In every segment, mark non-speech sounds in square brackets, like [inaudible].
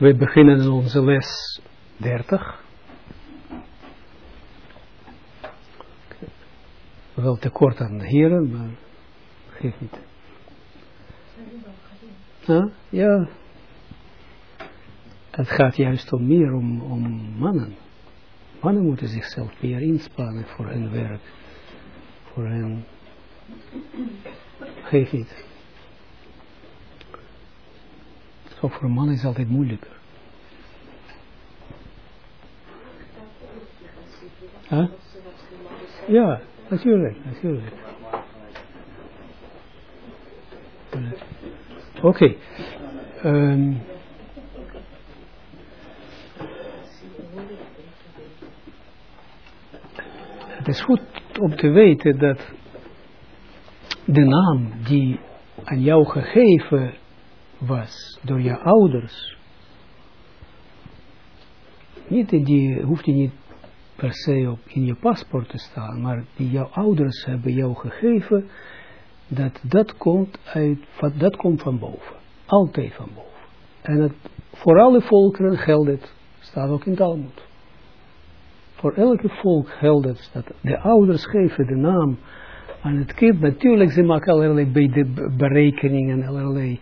We beginnen onze les 30. Wel tekort aan heren, maar geeft niet. Ja. Het gaat juist om meer om, om mannen. Mannen moeten zichzelf meer inspannen voor hun werk. Voor hun... Geef niet. Ook voor een man is altijd moeilijker. Huh? Ja, natuurlijk, natuurlijk. Oké. Okay. Um, het is goed om te weten dat de naam die aan jou gegeven was door je ouders, niet die hoeft je niet per se op in je paspoort te staan, maar die jouw ouders hebben jou gegeven, dat dat komt uit, dat komt van boven. Altijd van boven. En het, voor alle volkeren geldt het, staat ook in Talmud. Voor elke volk geldt het, dat de ouders geven de naam aan het kind. Natuurlijk, ze maken allerlei berekeningen, allerlei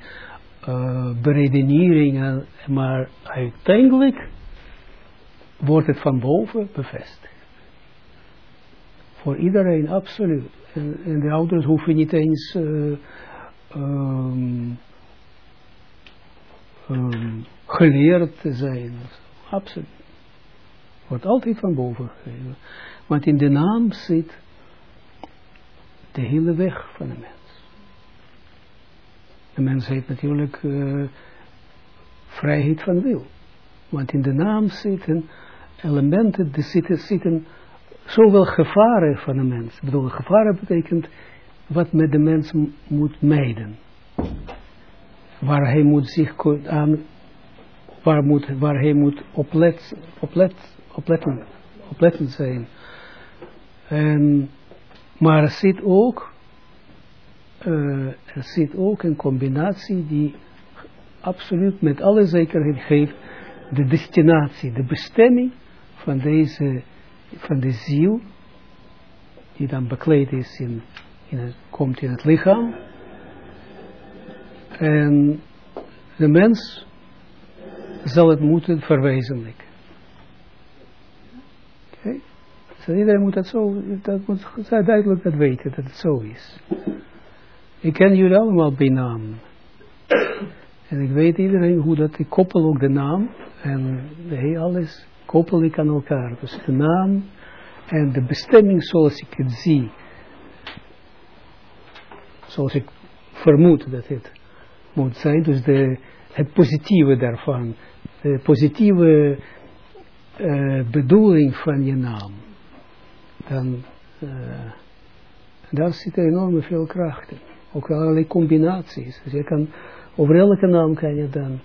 uh, beredeneringen, maar uiteindelijk wordt het van boven bevestigd. Voor iedereen, absoluut. En, de ouders hoeven niet eens uh, um, um, geleerd te zijn. Absoluut. Wordt altijd van boven gegeven. Want in de naam zit de hele weg van de mens. De mens heeft natuurlijk uh, vrijheid van wil. Want in de naam zitten elementen, er zitten, zitten zowel gevaren van de mens. Ik bedoel, gevaren betekent wat met de mens moet mijden. Waar hij moet zich aan, waar, moet, waar hij moet oplet, opletten, opletten zijn. En, maar er zit ook, uh, er zit ook een combinatie die absoluut met alle zekerheid geeft de destinatie, de bestemming van deze, van de ziel, die dan bekleed is in, in het, komt in het lichaam. En de mens zal het moeten verwezenlijken. Okay? Dus iedereen moet dat zo, dat moet duidelijk dat weten, dat het zo is. Ik ken jullie allemaal bij naam. En ik weet iedereen hoe dat, ik koppel ook de naam en de, alles koppel ik aan elkaar. Dus de naam en de bestemming zoals ik het zie. Zoals ik vermoed dat het moet zijn. Dus de, het positieve daarvan. De positieve uh, bedoeling van je naam. Dan, uh, daar zit enorm veel kracht in. Ook allerlei combinaties. Dus je kan, over elke naam kan je dan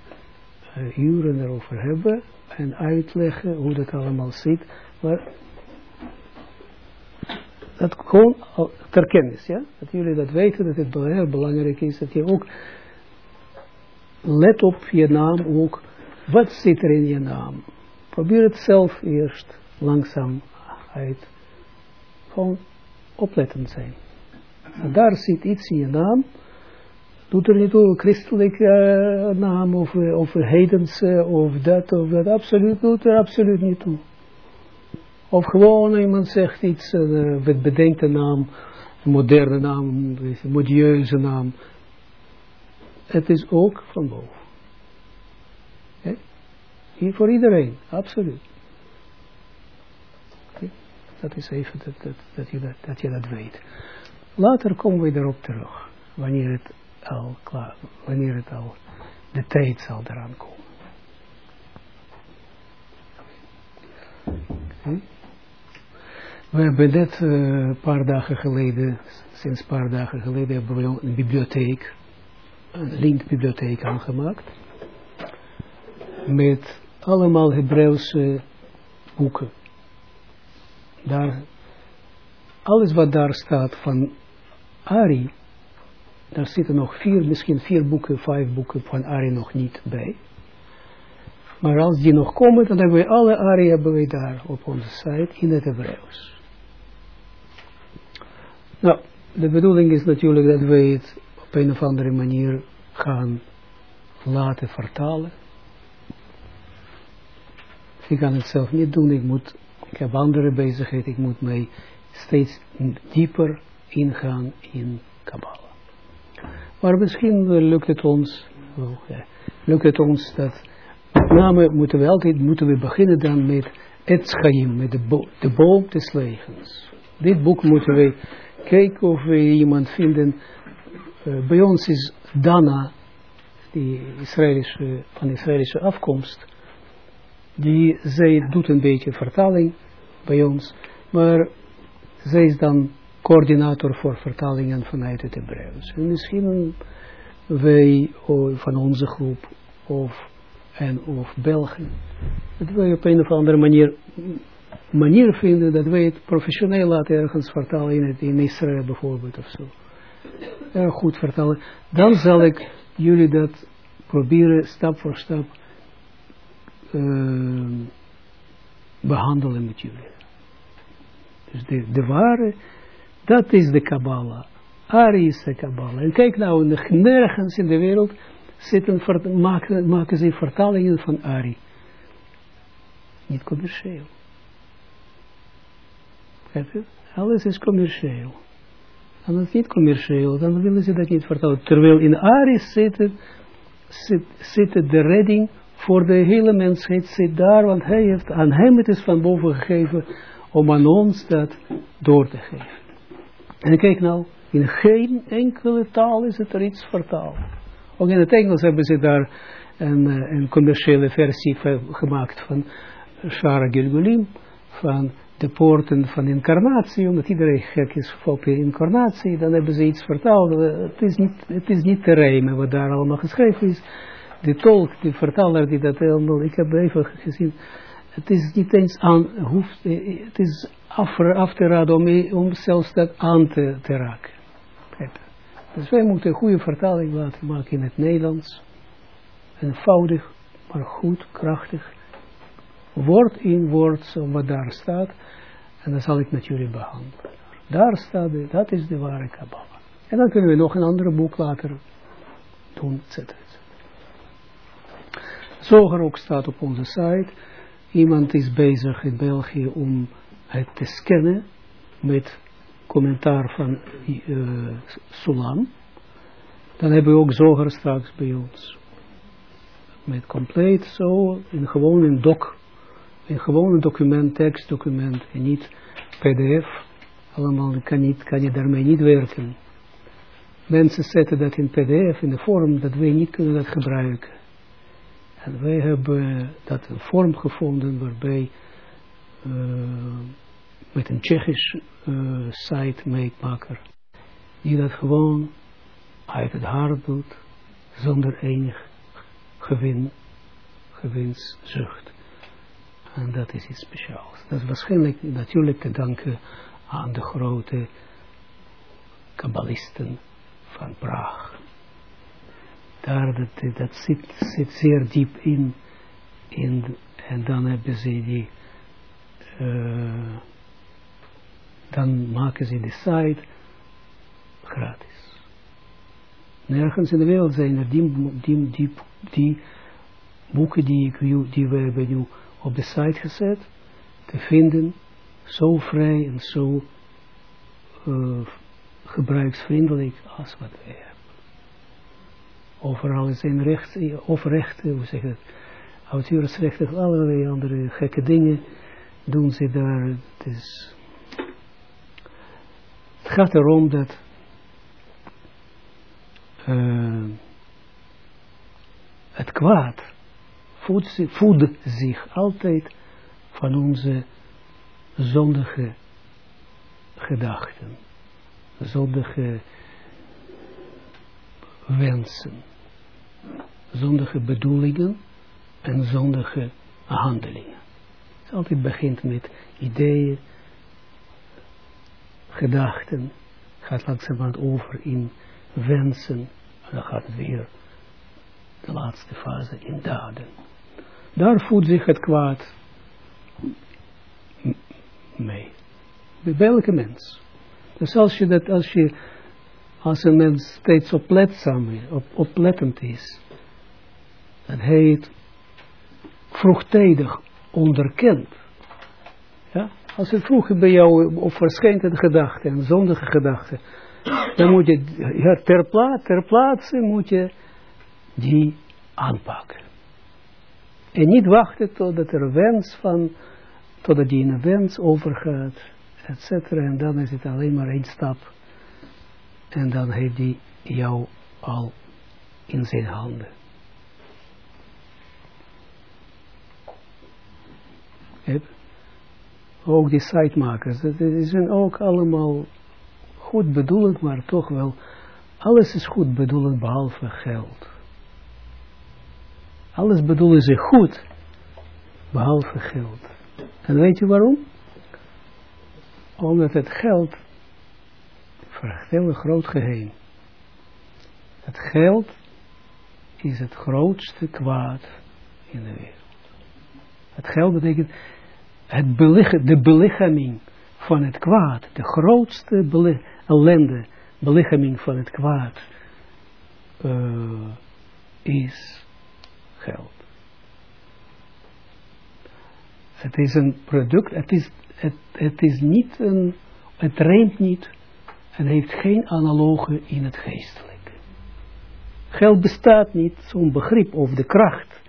uh, uren erover hebben en uitleggen hoe dat allemaal zit. Maar dat gewoon ter kennis, ja. Dat jullie dat weten, dat het heel belangrijk is, dat je ook let op je naam ook. Wat zit er in je naam? Probeer het zelf eerst langzaam uit. Gewoon oplettend zijn. Daar zit iets in je naam doet er niet toe, christelijke uh, naam of, of heidense of dat of dat, absoluut, doet er absoluut niet toe. Of gewoon iemand zegt iets, uh, bedenkt naam, een moderne naam, een modieuze naam. Het is ook van boven. Hier voor iedereen, absoluut. Dat is even dat, dat, je dat, dat je dat weet. Later komen we erop terug, wanneer het al klaar, wanneer het al de tijd zal eraan komen. Okay. We hebben net een uh, paar dagen geleden, sinds een paar dagen geleden, hebben we een bibliotheek, een lintbibliotheek aangemaakt. Met allemaal Hebreeuwse boeken. Daar, alles wat daar staat van Ari, daar zitten nog vier, misschien vier boeken, vijf boeken van Ari nog niet bij. Maar als die nog komen, dan hebben we alle aria hebben daar op onze site in het Hebreeuws. Nou, de bedoeling is natuurlijk dat we het op een of andere manier gaan laten vertalen. Ik kan het zelf niet doen, ik, moet, ik heb andere bezigheid, ik moet mij steeds dieper ingaan in Kabbalah. Maar misschien lukt het ons, oh ja, lukt het ons dat, met name moeten we altijd moeten we beginnen dan met het schaim, met de, de boom des levens. Dit boek moeten we kijken of we iemand vinden. Uh, bij ons is Dana, die Israëlische, van Israëlische afkomst, die zij doet een beetje vertaling bij ons, maar zij is dan coördinator voor vertalingen vanuit het Hebreeuws. En misschien wij van onze groep of, en of Belgen, dat wij op een of andere manier manier vinden dat wij het professioneel laten ergens vertalen in, het, in Israël bijvoorbeeld of zo. Goed vertalen. Dan zal ik jullie dat proberen stap voor stap uh, behandelen met jullie. Dus de, de ware, dat is de Kabbalah. Ari is de Kabbalah. En kijk nou, nergens in de wereld zitten, maken, maken ze vertalingen van Ari. Niet commercieel. Alles is commercieel. En als het niet commercieel, dan willen ze dat niet vertellen. Terwijl in Ari zitten, zit, zit de redding voor de hele mensheid, zit daar, want hij heeft, aan hem het is van boven gegeven, om aan ons dat door te geven. En kijk nou, in geen enkele taal is het er iets vertaald. Ook in het Engels hebben ze daar een, eh, een commerciële versie gemaakt van Shara Gilgulim, van de poorten van incarnatie, omdat iedereen gek is op incarnatie, dan hebben ze iets vertaald. Het is niet, het is niet te rijmen wat daar allemaal geschreven is. De tolk, de vertaler die dat helemaal, ik heb even gezien, het is niet eens aan, hoeft, het is af, te raden om, zelfs dat aan te, raken. Dus wij moeten een goede vertaling laten maken in het Nederlands. Eenvoudig, maar goed, krachtig. Woord in woord, wat daar staat. En dan zal ik met jullie behandelen. Daar staat, de, dat is de ware Kabbalah. En dan kunnen we nog een andere boek later doen, etc. Zoger ook staat op onze site. Iemand is bezig in België om het te scannen met commentaar van uh, Sulam. Dan hebben we ook Zoger straks bij ons. Met compleet zo, in gewoon een doc. In gewoon een document, tekstdocument en niet pdf. Allemaal kan, niet, kan je daarmee niet werken. Mensen zetten dat in pdf in de vorm dat wij niet kunnen dat gebruiken. En wij hebben dat een vorm gevonden waarbij uh, met een Tsjechisch uh, site meetmaker, die dat gewoon uit het hart doet, zonder enig gewin, gewinszucht. En dat is iets speciaals. Dat is waarschijnlijk natuurlijk te danken aan de grote kabbalisten van Praag daar, dat, dat zit, zit zeer diep in, in en dan hebben ze die, uh, dan maken ze de site gratis. Nergens in de wereld zijn er die, die, die, boeken die, ik, die we hebben op de site gezet, te vinden, zo vrij en zo uh, gebruiksvriendelijk als wat wij hebben. Overal zijn recht, of rechten, hoe zeg je dat, auteursrechten, allerlei andere gekke dingen doen ze daar. Het, is, gaat erom dat uh, het kwaad voedt, voedt zich altijd van onze zondige gedachten, zondige wensen zondige bedoelingen en zondige handelingen. Het altijd begint met ideeën, gedachten, gaat langzamerhand over in wensen, en dan gaat het weer de laatste fase in daden. daar voedt zich het kwaad mee. Bij welke mens. Dus als je dat, als je, als een mens steeds opletzaam op, oplettend is, en hij het vroegtijdig onderkent, als het vroeger bij jou op verschijnt een gedachte, een zondige gedachte, dan moet je ter, ter plaatse moet je die aanpakken. En niet wachten totdat er wens van, totdat die in een wens overgaat, et. En dan is het alleen maar één stap. En dan heeft hij jou al in zijn handen. Ook die sitemakers, dat zijn ook allemaal goed bedoelend, maar toch wel, alles is goed bedoelend behalve geld. Alles bedoelen ze goed, behalve geld. En weet je waarom? Omdat het geld vraagt heel groot geheim. Het geld is het grootste kwaad in de wereld. Het geld betekent het de belichaming van het kwaad, de grootste ellende, belichaming van het kwaad, uh, is geld. Het is een product, het is, het, het is niet een, het rijmt niet en heeft geen analoge in het geestelijke. Geld bestaat niet, zo'n begrip of de kracht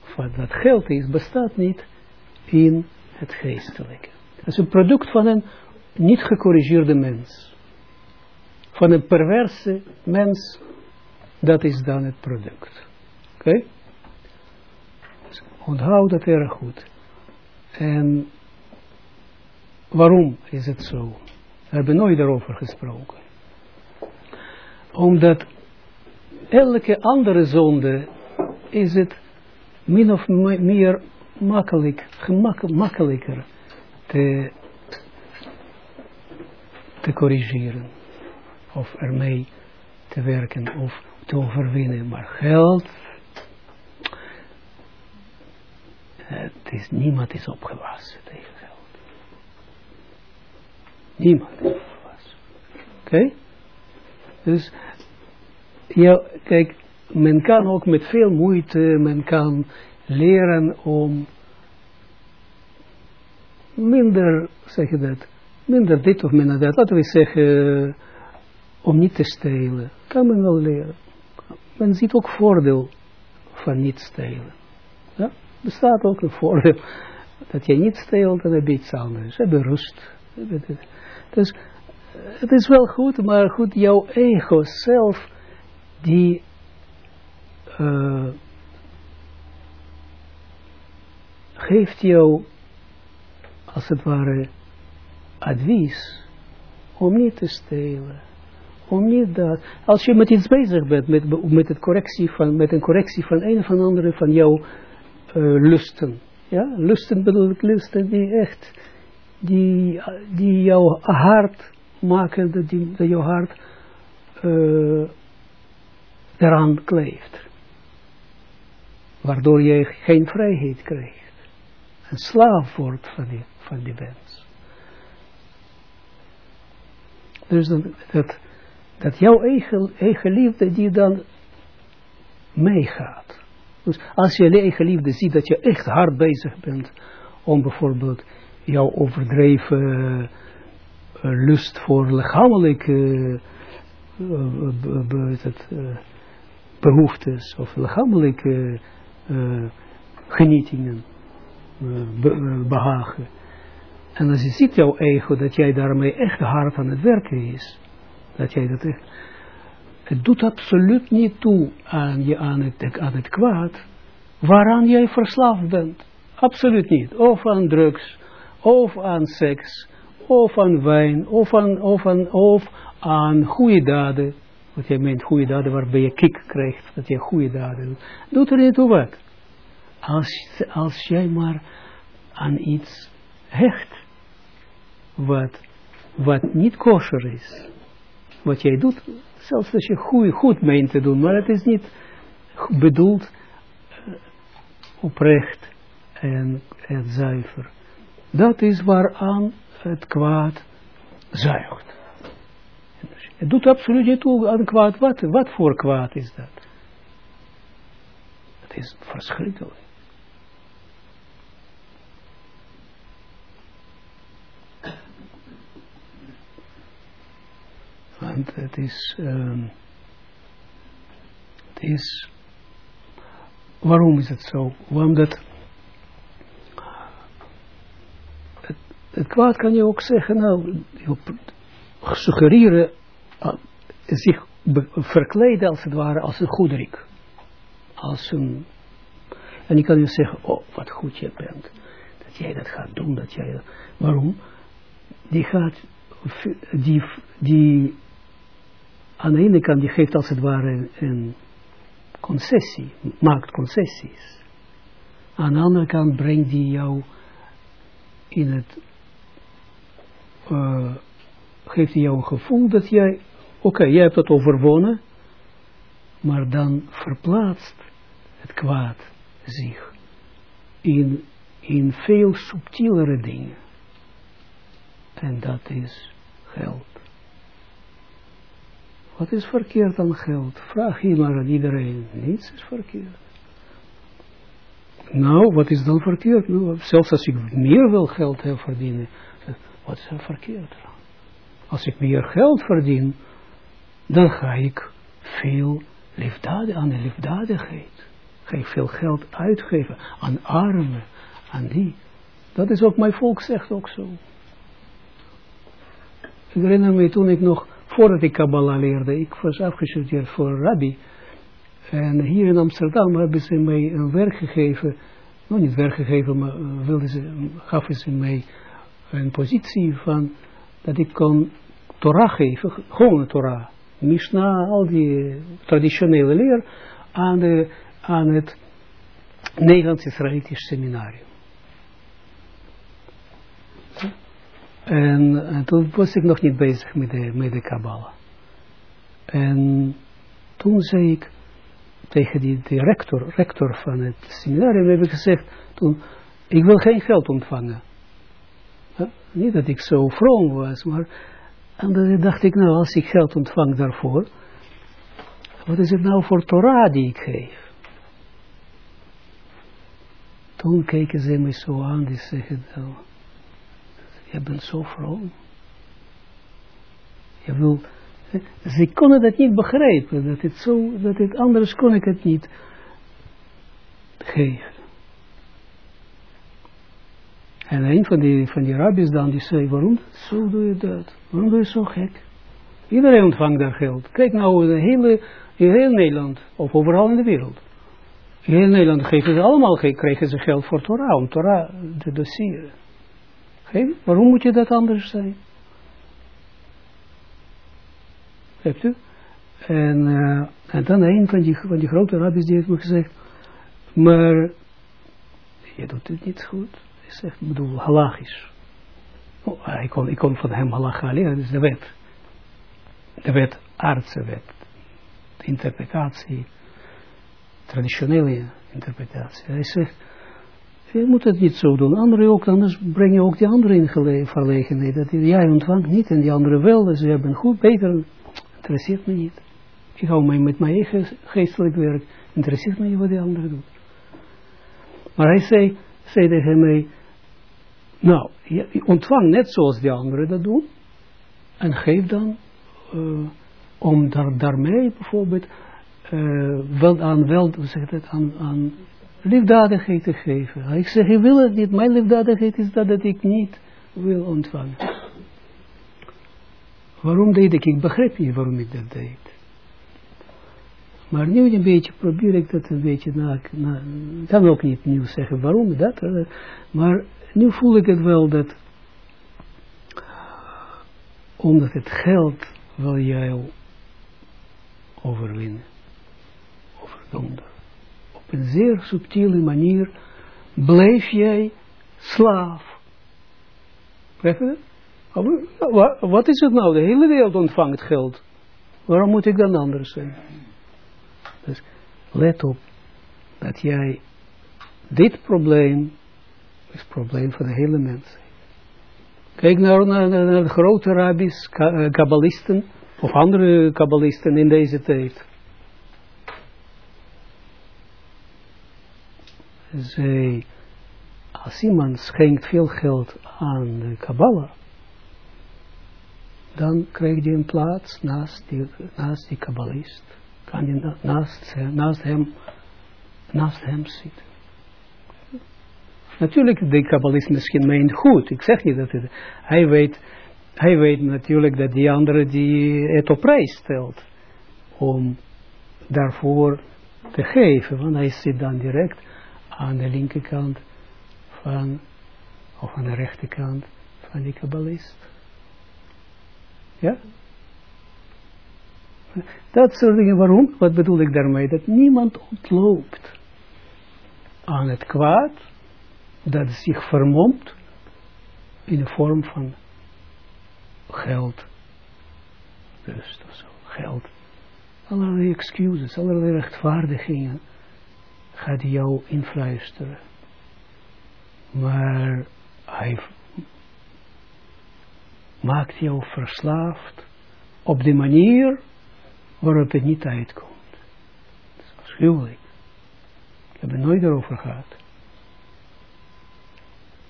van dat geld is, bestaat niet in het geestelijke. Het is een product van een niet gecorrigeerde mens. Van een perverse mens, dat is dan het product. Oké? Dus onthoud dat erg goed. En waarom is het zo? We hebben nooit daarover gesproken. Omdat elke andere zonde is het min of meer makkelijk, gemakkelijker te, te corrigeren. Of ermee te werken of te overwinnen. Maar geld, het is, niemand is opgewassen tegen geld. Niemand is opgewassen. Oké? Dus, ja, kijk, men kan ook met veel moeite, men kan leren om minder, zeg je dat, minder dit of minder dat. Laten we zeggen, om niet te stelen. Kan men wel leren. Men ziet ook voordeel van niet stelen. Ja, bestaat ook een voordeel. Dat je niet steelt, dan heb je iets anders. Heb je rust. Dus het is wel goed, maar goed, jouw ego zelf, die uh, geeft jou als het ware advies om niet te stelen. Om niet dat. Als je met iets bezig bent, met, met, correctie van, met een correctie van een of andere van jouw uh, lusten. Ja, lusten bedoel ik lusten die echt, die, die jouw hart maken, dat, die, dat jouw hart uh, eraan kleeft. Waardoor je geen vrijheid krijgt een slaaf wordt van die, van die wens. Dus dat, dat, jouw eigen, eigen liefde die dan meegaat. Dus als je eigen liefde ziet dat je echt hard bezig bent om bijvoorbeeld jouw overdreven uh, lust voor lichamelijke uh, het, behoeftes of lichamelijke genietingen behagen. En als je ziet jouw ego, dat jij daarmee echt hard aan het werken is, dat jij dat echt, het doet absoluut niet toe aan, je, aan, het, aan het kwaad, waaraan jij verslaafd bent. Absoluut niet. Of aan drugs, of aan seks, of aan wijn, of aan, of aan, of aan goede daden. Wat jij meent goede daden waarbij je kick krijgt, dat je goede daden doet. Doet er niet toe wat als, als jij maar aan iets hecht, wat, wat niet kosher is, wat jij doet, zelfs als je goed, goed meent te doen, maar het is niet bedoeld uh, oprecht en, en zuiver. Dat is waaraan het kwaad zuigt. Het doet absoluut niet toe aan kwaad. Wat, wat voor kwaad is dat? Het is verschrikkelijk. Het is, het is, waarom is het zo? Omdat het, het kwaad kan je ook zeggen, nou, suggereren, uh, zich verkleden als het ware als een goederik. Als een, en je kan je zeggen, oh, wat goed je bent. Dat jij dat gaat doen, dat jij, waarom? Die gaat, die, die aan de ene kant, die geeft als het ware een concessie, maakt concessies. Aan de andere kant brengt die jou in het, uh, geeft die jou een gevoel dat jij, oké, jij hebt het overwonnen, maar dan verplaatst het kwaad zich in, in veel subtielere dingen. En dat is geld. Wat is verkeerd aan geld? Vraag je maar aan iedereen. Niets is verkeerd. Nou, wat is dan verkeerd? Nou, zelfs als ik meer wil geld heb verdienen, wat is er verkeerd Als ik meer geld verdien, dan ga ik veel liefdadig, aan de liefdadigheid. Ga ik veel geld uitgeven aan armen, aan die. Dat is ook mijn volk zegt ook zo. Ik herinner me toen ik nog voordat ik Kabbalah leerde, ik was afgestudeerd voor rabbi. En hier in Amsterdam hebben ze mij een werk gegeven, nog niet werk gegeven, maar uh, wilden ze, gaven ze mij een positie van, dat ik kon Torah geven, gewoon Torah. Mishnah, al die traditionele leer, aan, aan het Nederlands-Israëlitisch seminarium. En, en, toen was ik nog niet bezig met de, met de Kabbalah. En toen zei ik tegen die, die rector, rector van het seminarium, heb ik gezegd, toen, ik wil geen geld ontvangen. niet dat ik zo vroom was, maar en dan dacht ik, nou, als ik geld ontvang daarvoor, wat is het nou voor Torah die ik geef? Toen keken ze me zo aan, die zeggen, nou, je bent zo vroom. Je wil, ze konden dat niet begrijpen, dat het zo, dat het anders kon ik het niet geven. En een van die, van die rabbis dan, die zei, waarom zo doe je dat? Waarom doe je zo gek? Iedereen ontvangt daar geld. Kijk nou, in, hele, in heel Nederland, of overal in de wereld. In heel Nederland geven ze allemaal, kregen ze geld voor Torah, om Torah te doseren. Waarom moet je dat anders zijn? Hebt u? En, uh, en dan een van die, van die grote rabbis die heeft me gezegd, maar je doet het niet goed. Hij zegt, ik bedoel, halachisch. Oh, ik, kon, ik kon van hem halacha leren, dat is de wet. De wet, aardse wet. De interpretatie, traditionele interpretatie. Hij zegt, je moet het niet zo doen. Anderen ook, anders breng je ook die anderen in verlegenheid. Dat jij ontvangt niet en die anderen wel. Dus je hebben goed, beter. Interesseert me niet. Ik hou mij met mijn eigen geestelijk werk. Interesseert me niet wat die anderen doen. Maar hij zei, zei tegen mij, nou, je ontvang net zoals die anderen dat doen. En geef dan, uh, om daar, daarmee bijvoorbeeld, wel aan, wel, hoe zeg het, aan, aan liefdadigheid te geven. Ik zeg, ik wil het niet. Mijn liefdadigheid is dat, dat ik niet wil ontvangen. Waarom deed ik? Ik begrijp niet waarom ik dat deed. Maar nu een beetje probeer ik dat een beetje na, na kan ook niet nieuw zeggen waarom dat, maar nu voel ik het wel dat, omdat het geld wil jij overwinnen, overdonderen een zeer subtiele manier bleef jij slaaf. Je Wat is het nou? De hele wereld ontvangt geld. Waarom moet ik dan anders zijn? Dus let op dat jij dit probleem is het probleem van de hele mensheid. Kijk naar, naar, naar de grote rabbis, eh, kabbalisten, of andere kabbalisten in deze tijd. Zij, als iemand schenkt veel geld aan de Kabbalah, dan krijgt hij een plaats naast die, naast die kabbalist. Kan je naast, naast, hem, naast hem zitten. Natuurlijk, de kabbalist misschien meent goed. Ik zeg niet dat het, hij weet, hij weet natuurlijk dat die andere die het op prijs stelt. Om daarvoor te geven. Want hij zit dan direct aan de linkerkant van, of aan de rechterkant van die kabbalist. Ja? Dat soort dingen, waarom? Wat bedoel ik daarmee? Dat niemand ontloopt aan het kwaad dat zich vermomt in de vorm van geld, rust of zo, geld. Allerlei excuses, allerlei rechtvaardigingen gaat jou influisteren. Maar hij maakt jou verslaafd op de manier waarop het niet uitkomt. Dat is afschuwelijk. Ik heb het nooit erover gehad.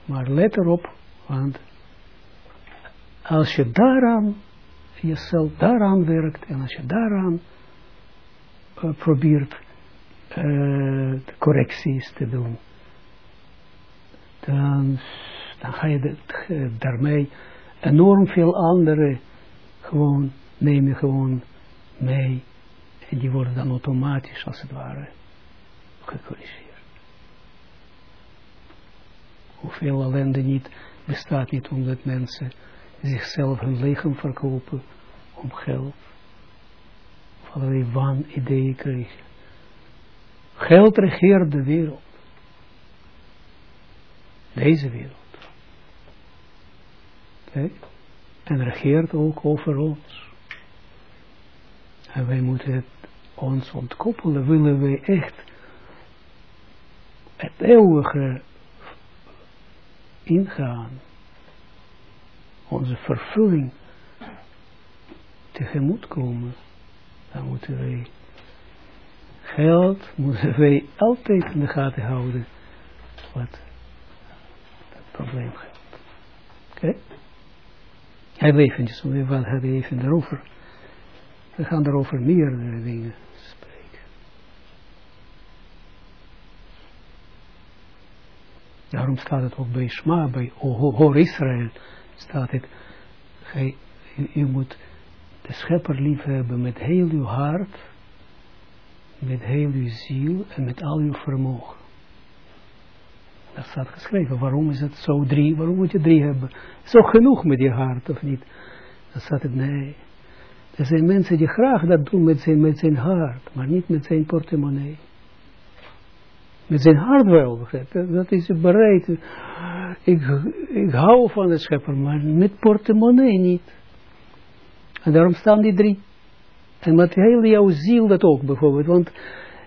Maar let erop, want als je daaraan, jezelf daaraan werkt en als je daaraan uh, probeert uh, correcties te doen, dan, dan ga je de, uh, daarmee enorm veel andere gewoon, neem gewoon mee. En die worden dan automatisch, als het ware, gecorrigeerd. Hoeveel ellende niet bestaat niet omdat mensen zichzelf hun lichaam verkopen om geld. Of allerlei waan-ideeën krijgen. Geld regeert de wereld. Deze wereld. En regeert ook over ons. En wij moeten ons ontkoppelen, willen wij echt het eeuwige ingaan, onze vervulling tegemoet komen, dan moeten wij geld, moeten [laughs] wij altijd in de gaten houden wat het probleem geldt. Oké? We hadden even erover. We gaan erover meerdere dingen spreken. Daarom staat het ook bij Shma, bij Hor Israël, staat het, gij, u, moet de schepper lief hebben met heel uw hart, met heel uw ziel en met al uw vermogen. Dat staat geschreven. Waarom is het zo drie? Waarom moet je drie hebben? Zo genoeg met je hart, of niet? Dan staat het, nee. Er zijn mensen die graag dat doen met zijn, met zijn hart, maar niet met zijn portemonnee. Met zijn hart wel, dat is bereid. Ik, ik hou van de schepper, maar met portemonnee niet. En daarom staan die drie. En met jouw ziel dat ook bijvoorbeeld, want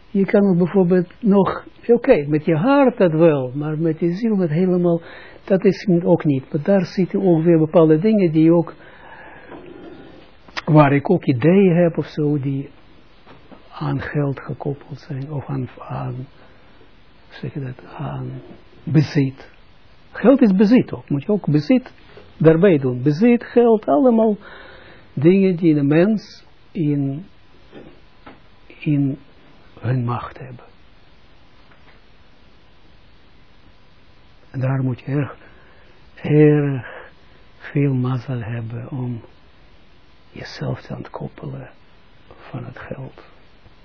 je kan bijvoorbeeld nog, oké, met je hart dat wel, maar met je ziel dat helemaal, dat is ook niet. Maar daar zitten ook weer bepaalde dingen die ook, waar ik ook ideeën heb of zo, die aan geld gekoppeld zijn, of aan, aan zeg je dat, aan bezit. Geld is bezit ook, moet je ook bezit daarbij doen. Bezit, geld, allemaal dingen die de mens in, in hun macht hebben. En daar moet je erg, erg veel mazzel hebben om jezelf te ontkoppelen van het geld.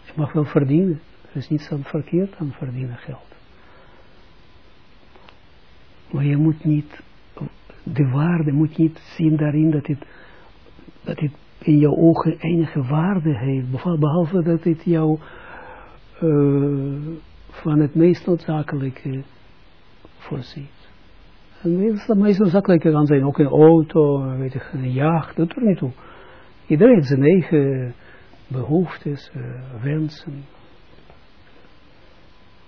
Je mag wel verdienen, er is niets aan verkeerd aan verdienen geld. Maar je moet niet, de waarde moet niet zien daarin dat het, dat het in jouw ogen enige waarde heeft, behalve dat het jou uh, van het meest noodzakelijke voorziet. En het meest noodzakelijke kan zijn ook een auto, weet ik, een jacht, dat er niet toe. Iedereen heeft zijn eigen behoeftes, uh, wensen.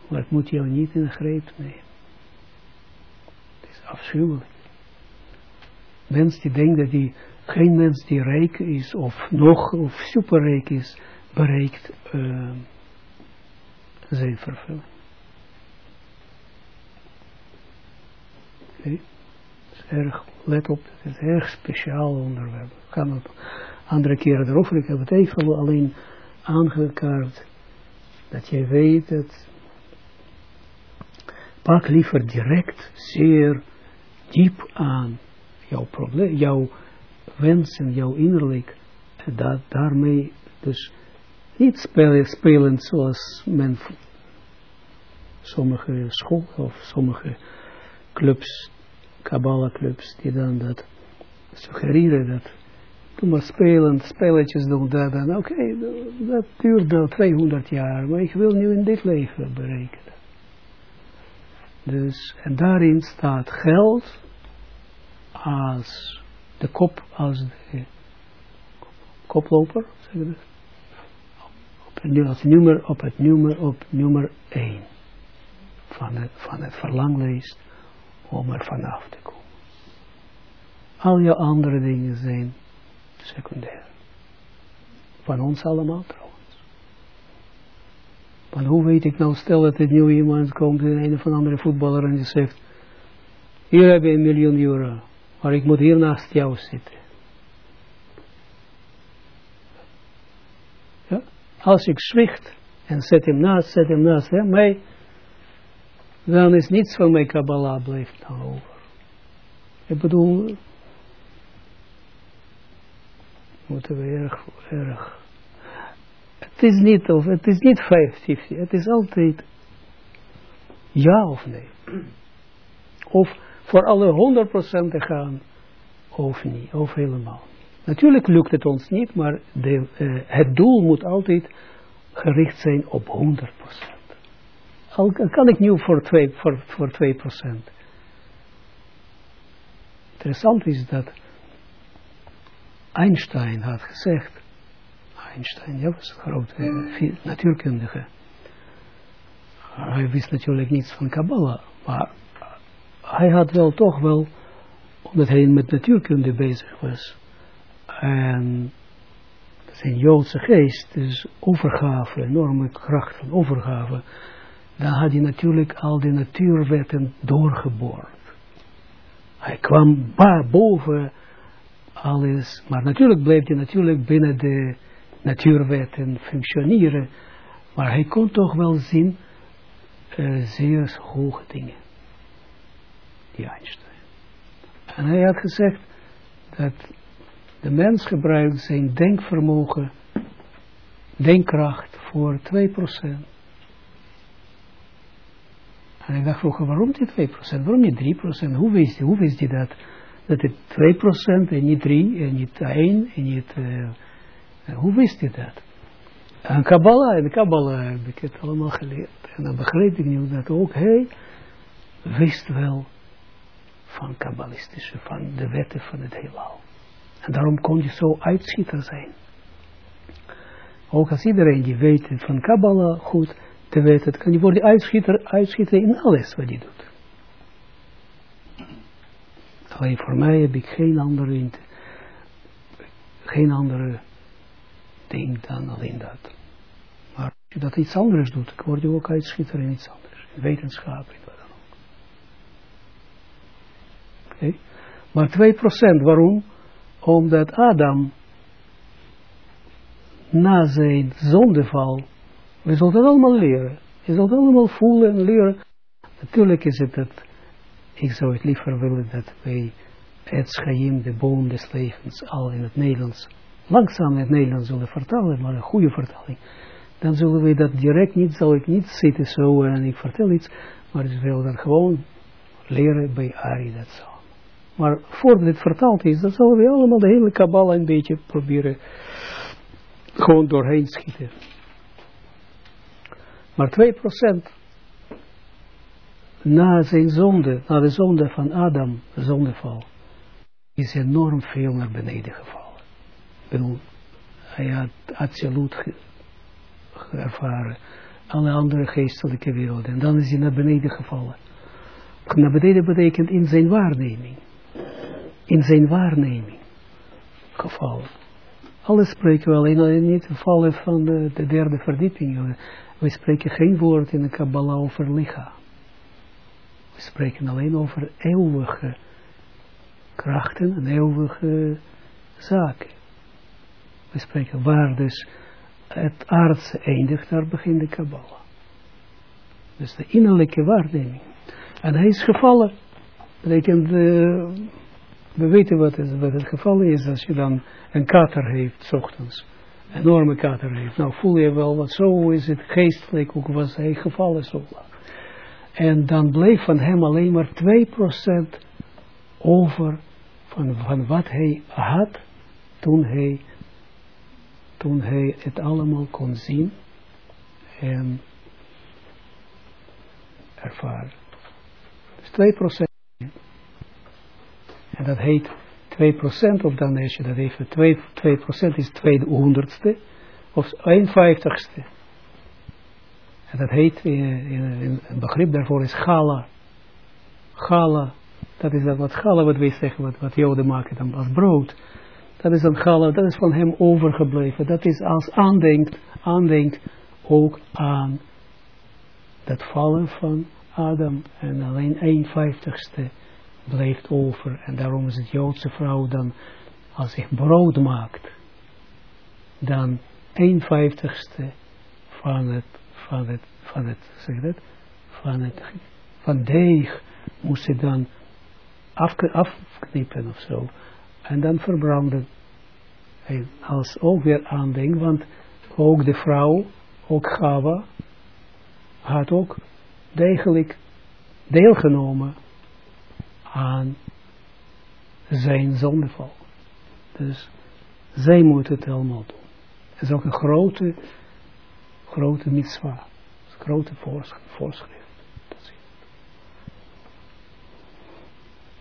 Maar het moet jou niet in de greep nemen. Het is afschuwelijk. Mens die denkt dat hij, geen mens die rijk is, of nog, of superrijk is, bereikt uh, zijn vervulling. Okay. erg, let op, het is een erg speciaal onderwerp. We gaan het andere keren erover, ik heb het even alleen aangekaart, dat je weet dat, pak liever direct, zeer diep aan jouw probleem, jouw wensen, jouw innerlijk, dat daarmee dus niet spelen, spelen zoals men sommige school of sommige clubs, Kabbalah clubs, die dan dat suggereren dat doe maar spelen, spelletjes doen dat dan, oké, dat duurt dan 200 jaar, maar ik wil nu in dit leven berekenen. Dus, en daarin staat geld als de kop, als de koploper, zeg dat? Op het, nummer, op het nummer, op nummer 1 van het, van het verlanglijst om er vanaf te komen. Al je andere dingen zijn secundair. Van ons allemaal trouwens. Want hoe weet ik nou, stel dat er nu iemand komt, een of andere voetballer en die zegt, hier heb je een miljoen euro, maar ik moet hier naast jou zitten. Als ik zwicht en zet hem naast, zet hem naast hè, mij, dan is niets van mijn Kabbalah blijft nou over. Ik bedoel, moeten we erg, erg. Het is niet, of het is niet 50, het is altijd ja of nee. Of voor alle 100% te gaan, of niet, of helemaal Natuurlijk lukt het ons niet, maar de, uh, het doel moet altijd gericht zijn op 100%. Al kan ik nu voor 2%. Voor, voor 2%. Interessant is dat Einstein had gezegd, Einstein, ja, was een grote uh, natuurkundige. Hij wist natuurlijk niets van Kabbalah, maar hij had wel toch wel, omdat hij met natuurkunde bezig was, en zijn Joodse geest, dus overgave, enorme kracht van overgave, dan had hij natuurlijk al die natuurwetten doorgeboord. Hij kwam boven alles, maar natuurlijk bleef hij natuurlijk binnen de natuurwetten functioneren, maar hij kon toch wel zien uh, zeer hoge dingen, die Einstein. En hij had gezegd dat de mens gebruikt zijn denkvermogen, denkkracht voor 2%. En ik dacht vroeger, waarom die 2%? Waarom niet 3%? Hoe wist, hoe wist hij dat? dat het 2% en niet 3 en niet 1 en niet... Uh, hoe wist hij dat? En Kabbalah, in Kabbalah heb ik het allemaal geleerd. En dan begreep ik nu dat ook hij wist wel van kabbalistische, van de wetten van het heelal. En daarom kon je zo uitschieter zijn. Ook als iedereen die weet van Kabbalah goed te weten, kan je worden uitschieter, uitschieter in alles wat hij doet. Alleen voor mij heb ik geen andere, geen andere ding dan alleen dat. Maar als je dat iets anders doet, word je ook uitschieter in iets anders. In wetenschap, wat dan ook. Oké? Okay. Maar 2% waarom? Omdat Adam na zijn zondeval, we zullen allemaal leren. Je zult allemaal voelen en leren. Natuurlijk is het het ik zou het liever willen dat wij het schaim, de boom des levens, al in het Nederlands, langzaam in het Nederlands zullen vertalen, maar een goede vertaling. Dan zullen we dat direct niet, zal ik niet zitten zo en ik vertel iets, maar ik wil dan gewoon leren bij Ari dat zo. Maar voordat het vertaald is, dan zullen we allemaal de hele Kabbalah een beetje proberen gewoon doorheen schieten. Maar 2% na zijn zonde, na de zonde van Adam, de zondeval, is enorm veel naar beneden gevallen. Ik bedoel, hij had absoluut ge, ervaren alle andere geestelijke werelden. En dan is hij naar beneden gevallen. Naar beneden betekent in zijn waarneming. In zijn waarneming gevallen. Alles spreken we alleen niet vallen van de, de derde verdieping. We spreken geen woord in de Kabbalah over lichaam. We spreken alleen over eeuwige krachten en eeuwige zaken. We spreken waar dus het aardse eindigt, daar begint de Kabbalah. Dus de innerlijke waarneming. En hij is gevallen. Betekent, uh, we weten wat het, wat geval is als je dan een kater heeft, s ochtends. Een enorme kater heeft. Nou voel je wel wat zo is het geestelijk, ook was hij gevallen zo. En dan bleef van hem alleen maar 2% over van, van wat hij had toen hij, toen hij het allemaal kon zien en ervaren. Dus 2%. En dat heet 2% of dan als je dat even, 2, 2% is 200ste of 51ste. En dat heet, een begrip daarvoor is gala. Gala, dat is dat wat gala, wat wij zeggen, wat, wat joden maken dan als brood. Dat is een gala, dat is van hem overgebleven. Dat is als aandenkt, aandenkt ook aan dat vallen van Adam. En alleen 1 vijftigste blijft over. En daarom is het Joodse vrouw dan, als zich brood maakt, dan 1 vijftigste van het, van het, van het, zeg dat, van het, van deeg moest ze dan afknippen of zo. En dan verbranden. En als ook weer aandenk, want ook de vrouw, ook Gava, had ook degelijk deelgenomen aan zijn zondeval. Dus zij moet het allemaal doen. Het is ook een grote, grote mitzwa. Een grote voorschrift.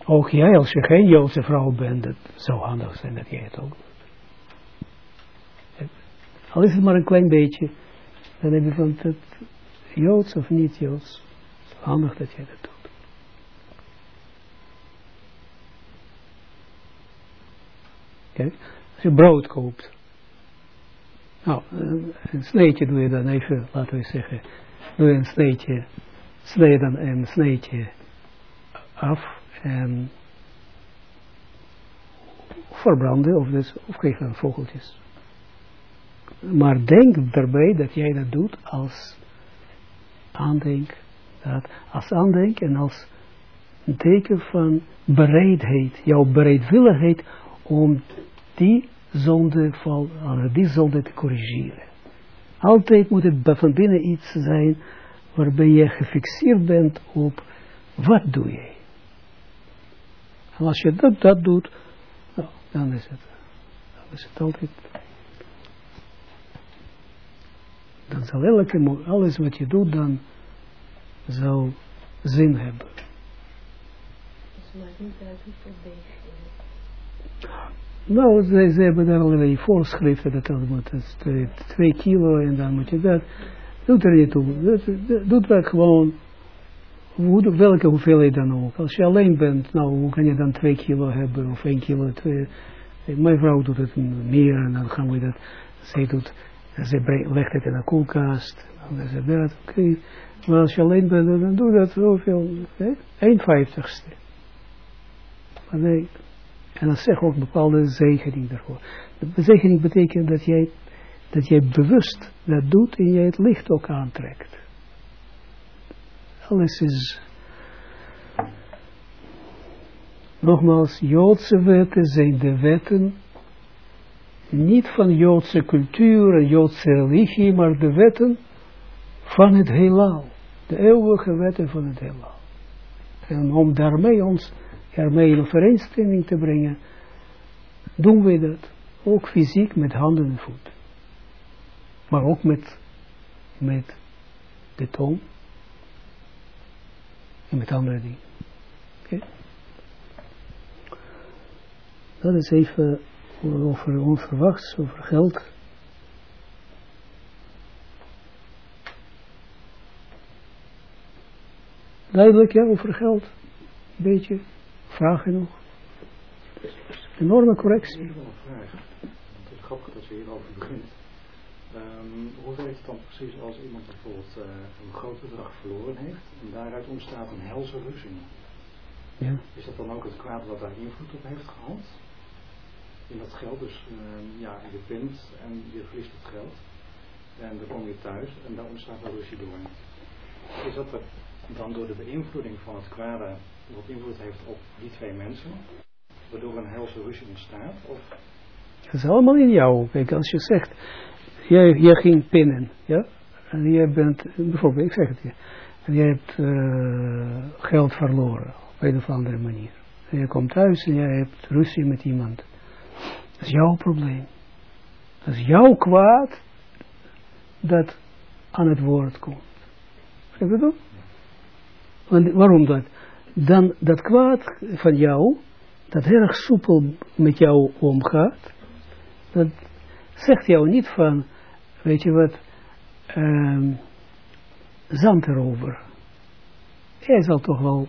Ook jij, als je geen Joodse vrouw bent, het zou handig zijn dat jij het ook doet. Al is het maar een klein beetje, dan heb je van het Joods of niet Joods. Handig dat jij dat doet. Kijk, als je brood koopt. Nou, een sneetje doe je dan even, laten we zeggen, doe je een sneetje, snij dan een sneetje af en verbranden of, dus, of krijg dan vogeltjes. Maar denk daarbij dat jij dat doet als aandenk, dat, als aandenk en als teken van bereidheid, jouw bereidwilligheid om die zondeval, die zonde te corrigeren. Altijd moet het van binnen iets zijn waarbij je gefixeerd bent op wat doe je. En als je dat, dat doet, nou, dan is het, dan is altijd, dan zal elke, alles wat je doet dan, zal zin hebben. Dus nou, ze, ze hebben daar allerlei voorschriften, dat dat moet twee, twee kilo en dan moet je dat. Doet er niet toe. Doet dat gewoon, hoe, welke hoeveelheid dan ook. Als je alleen bent, nou, hoe kan je dan twee kilo hebben of één kilo, twee. Mijn vrouw doet het meer en dan gaan we dat, zij doet, ze legt het in een koelkast, dan het dat, oké. Maar als je alleen bent, dan doe dat zoveel, een vijftigste. Maar nee, en dan zeg ook bepaalde zegening daarvoor. De zegening betekent dat jij, dat jij bewust dat doet en jij het licht ook aantrekt. Alles is... Nogmaals, Joodse wetten zijn de wetten niet van Joodse cultuur en Joodse religie, maar de wetten van het heelal. De eeuwige wetten van het heelal. En om daarmee ons ermee in overeenstemming te brengen, doen we dat. Ook fysiek met handen en voet. Maar ook met, met de tong. En met andere dingen. Dat is even over onverwachts, over geld. Duidelijk, ja, over geld. Een beetje. Vragen nog. Enorme correctie. Ik heb een vraag. Het is grappig dat je hierover begint. Um, hoe werkt het dan precies als iemand bijvoorbeeld uh, een groot bedrag verloren heeft en daaruit ontstaat een helse ruzie? Ja. Is dat dan ook het kwaad wat daar invloed op heeft gehad? In dat geld, dus uh, ja, je pint en je verliest het geld. En dan kom je thuis en daar ontstaat een ruzie door. Is dat er dan door de beïnvloeding van het kwade wat invloed heeft op die twee mensen, waardoor een helse ruzie ontstaat? Of? Het is allemaal in jou. Kijk, als je zegt, jij, jij ging pinnen, ja, en jij bent, bijvoorbeeld, ik zeg het je, en jij hebt uh, geld verloren, op een of andere manier. En je komt thuis en jij hebt ruzie met iemand. Dat is jouw probleem. Dat is jouw kwaad dat aan het woord komt. Snap je dat? Waarom dat? Dan dat kwaad van jou, dat erg soepel met jou omgaat, dat zegt jou niet van, weet je wat, um, zand erover. Jij zal toch wel,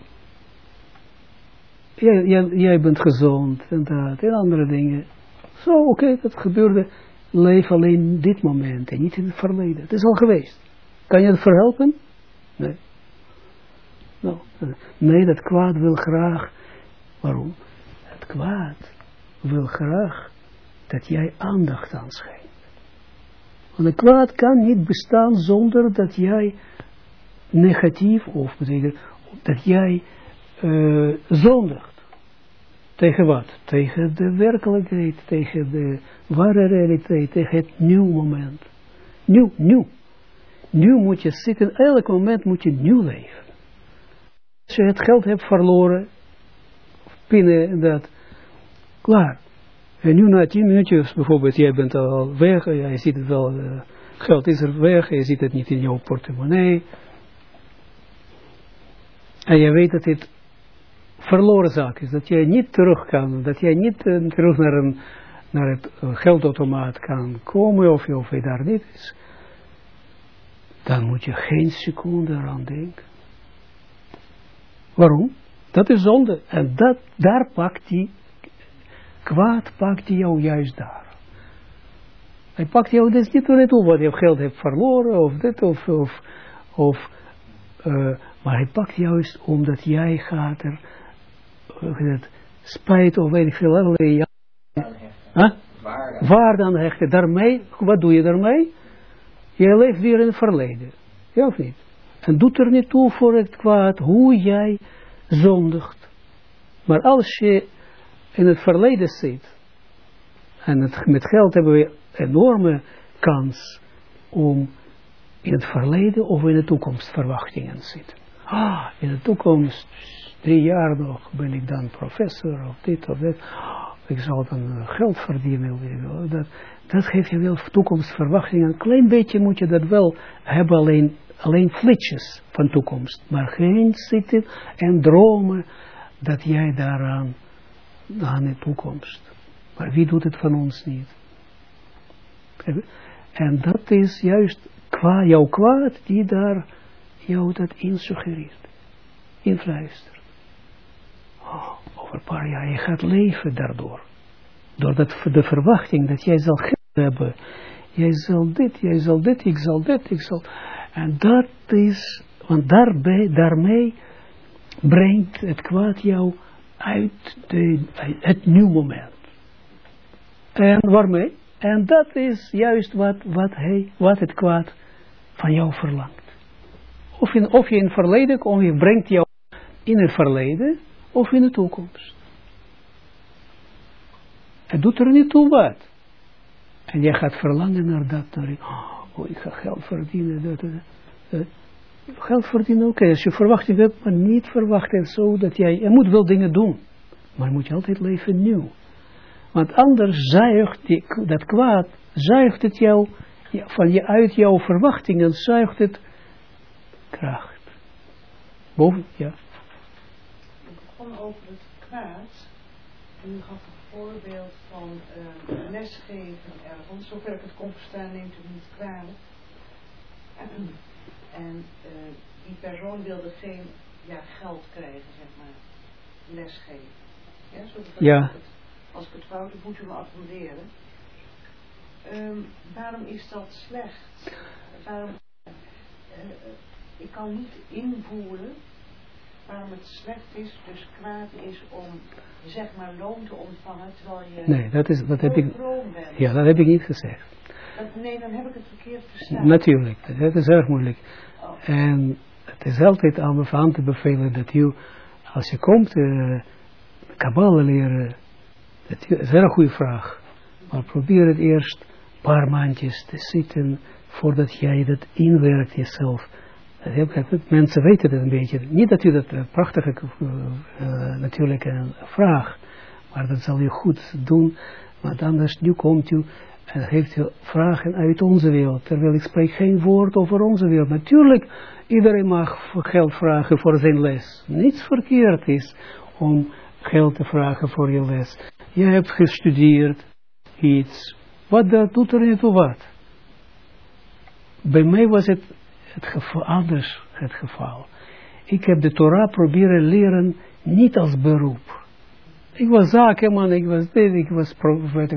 jij, jij, bent gezond en dat en andere dingen. Zo, oké, dat gebeurde, leef alleen dit moment en niet in het verleden. Het is al geweest. Kan je het verhelpen? Nee. Nee, dat kwaad wil graag, waarom? Het kwaad wil graag dat jij aandacht aanschijnt. Want een kwaad kan niet bestaan zonder dat jij negatief, of betekent dat jij uh, zondigt. Tegen wat? Tegen de werkelijkheid, tegen de ware realiteit, tegen het nieuw moment. Nieuw, nieuw. Nu moet je zitten, elk moment moet je nieuw leven. Als je het geld hebt verloren, binnen dat, klaar. En nu na tien minuutjes, bijvoorbeeld, jij bent al weg, jij ziet het wel, uh, geld is er weg, je ziet het niet in jouw portemonnee. En je weet dat dit verloren zaak is, dat jij niet terug kan, dat jij niet uh, terug naar, een, naar het uh, geldautomaat kan komen, of je, of je daar niet is. Dan moet je geen seconde aan denken. Waarom? Dat is zonde. En dat, daar pakt hij, kwaad pakt hij jou juist daar. Hij pakt jou dus niet door het toe wat je geld hebt verloren, of dit, of, of, of uh, maar hij pakt juist omdat jij gaat er, uh, spijt of weet ik veel, allerlei ja, huh? waar dan hechten. Daarmee, wat doe je daarmee? Je leeft weer in het verleden. Ja of niet? En doet er niet toe voor het kwaad hoe jij zondigt. Maar als je in het verleden zit, en het, met geld hebben we enorme kans om in het verleden of in de toekomst verwachtingen zitten. Ah, in de toekomst, drie jaar nog, ben ik dan professor of dit of dat. ik zal dan geld verdienen. Dat, dat geeft je wel toekomstverwachtingen. Een klein beetje moet je dat wel hebben, alleen alleen flitsjes van toekomst, maar geen zitten en dromen dat jij daaraan, aan de toekomst. Maar wie doet het van ons niet? En dat is juist qua, jouw kwaad die daar jou dat insuggereert, influistert. Oh, over een paar jaar, je gaat leven daardoor. Door dat, de verwachting dat jij zal hebben, jij zal dit, jij zal dit, ik zal dit, ik zal... En dat is, want daarbij, daarmee brengt het kwaad jou uit, de, het nieuw moment. En waarmee? En dat is juist wat, wat, hij, wat het kwaad van jou verlangt. Of, in, of je in het verleden, of je brengt jou in het verleden, of in de toekomst. Het doet er niet toe wat. En jij gaat verlangen naar dat, ik ga geld verdienen, dat, dat, dat. Geld verdienen, oké, als je verwachting hebt, maar niet verwachten zo dat jij, je moet wel dingen doen, maar moet je altijd leven nieuw. Want anders zuigt die, dat kwaad, zuigt het jou, van je uit jouw verwachtingen, zuigt het kracht. Boven, ja. Ik begon over het kwaad, u gaf een voorbeeld van uh, lesgeven ergens, zover ik het kon verstaan, neemt u niet kwalijk. En uh, die persoon wilde geen ja, geld krijgen, zeg maar, lesgeven. Ja, Ja. het. Als ik het fout heb, moet u me attenderen. Ehm, waarom is dat slecht? Waarom, eh, eh, ik kan niet invoelen waarom het slecht is, dus kwaad is om zeg maar loon te ontvangen terwijl je Nee, dat, is, dat heb ik... Ja, dat heb ik niet gezegd. Dat- nee, dan heb ik het verkeerd verstaan. Natuurlijk, dat is erg moeilijk. Oh, En het is altijd aan me aan te bevelen dat je, als je komt, uh, Kabbalah leren, dat is een erg goede vraag. Maar probeer het eerst een paar maandjes te zitten voordat jij dat inwerkt jezelf. Mensen weten het een beetje. Niet dat u dat uh, prachtige, uh, uh, natuurlijk een vraag, maar dat zal je goed doen. Want anders, nu komt u en heeft u vragen uit onze wereld. Terwijl ik spreek geen woord over onze wereld. Natuurlijk, iedereen mag geld vragen voor zijn les. Niets verkeerd is om geld te vragen voor je les. Je hebt gestudeerd iets. Wat dat doet er niet toe wat. Bij mij was het, het geval, anders het geval. Ik heb de Torah proberen leren niet als beroep. Ik was zakenman, ik was ik was, weet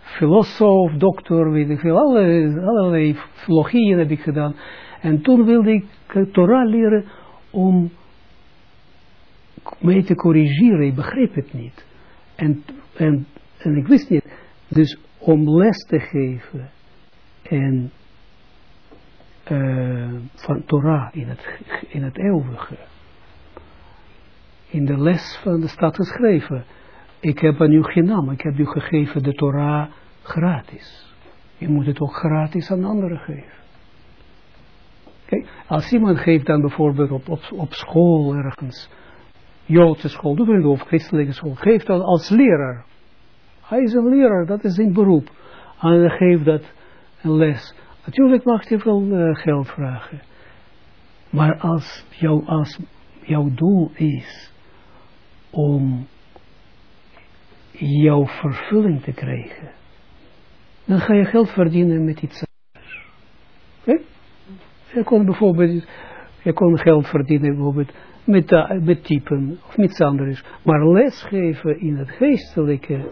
filosoof, dokter, weet ik veel, alle, allerlei filologieën heb ik gedaan. En toen wilde ik Torah leren om mij te corrigeren, ik begreep het niet. En, en, en ik wist niet, dus om les te geven en uh, van Torah in het, in het eeuwige. In de les van de staat geschreven. Ik heb aan u geen naam, ik heb u gegeven de Torah gratis. Je moet het ook gratis aan anderen geven. Kijk, als iemand geeft dan bijvoorbeeld op, op, op school ergens, Joodse school, of christelijke school, geeft dat als leraar. Hij is een leraar, dat is zijn beroep. En hij geeft dat een les. Natuurlijk mag hij wel uh, geld vragen. Maar als, jou, als jouw doel is om jouw vervulling te krijgen, dan ga je geld verdienen met iets anders. Je kon bijvoorbeeld, je kon geld verdienen bijvoorbeeld met, met typen of iets anders. Maar lesgeven in het geestelijke,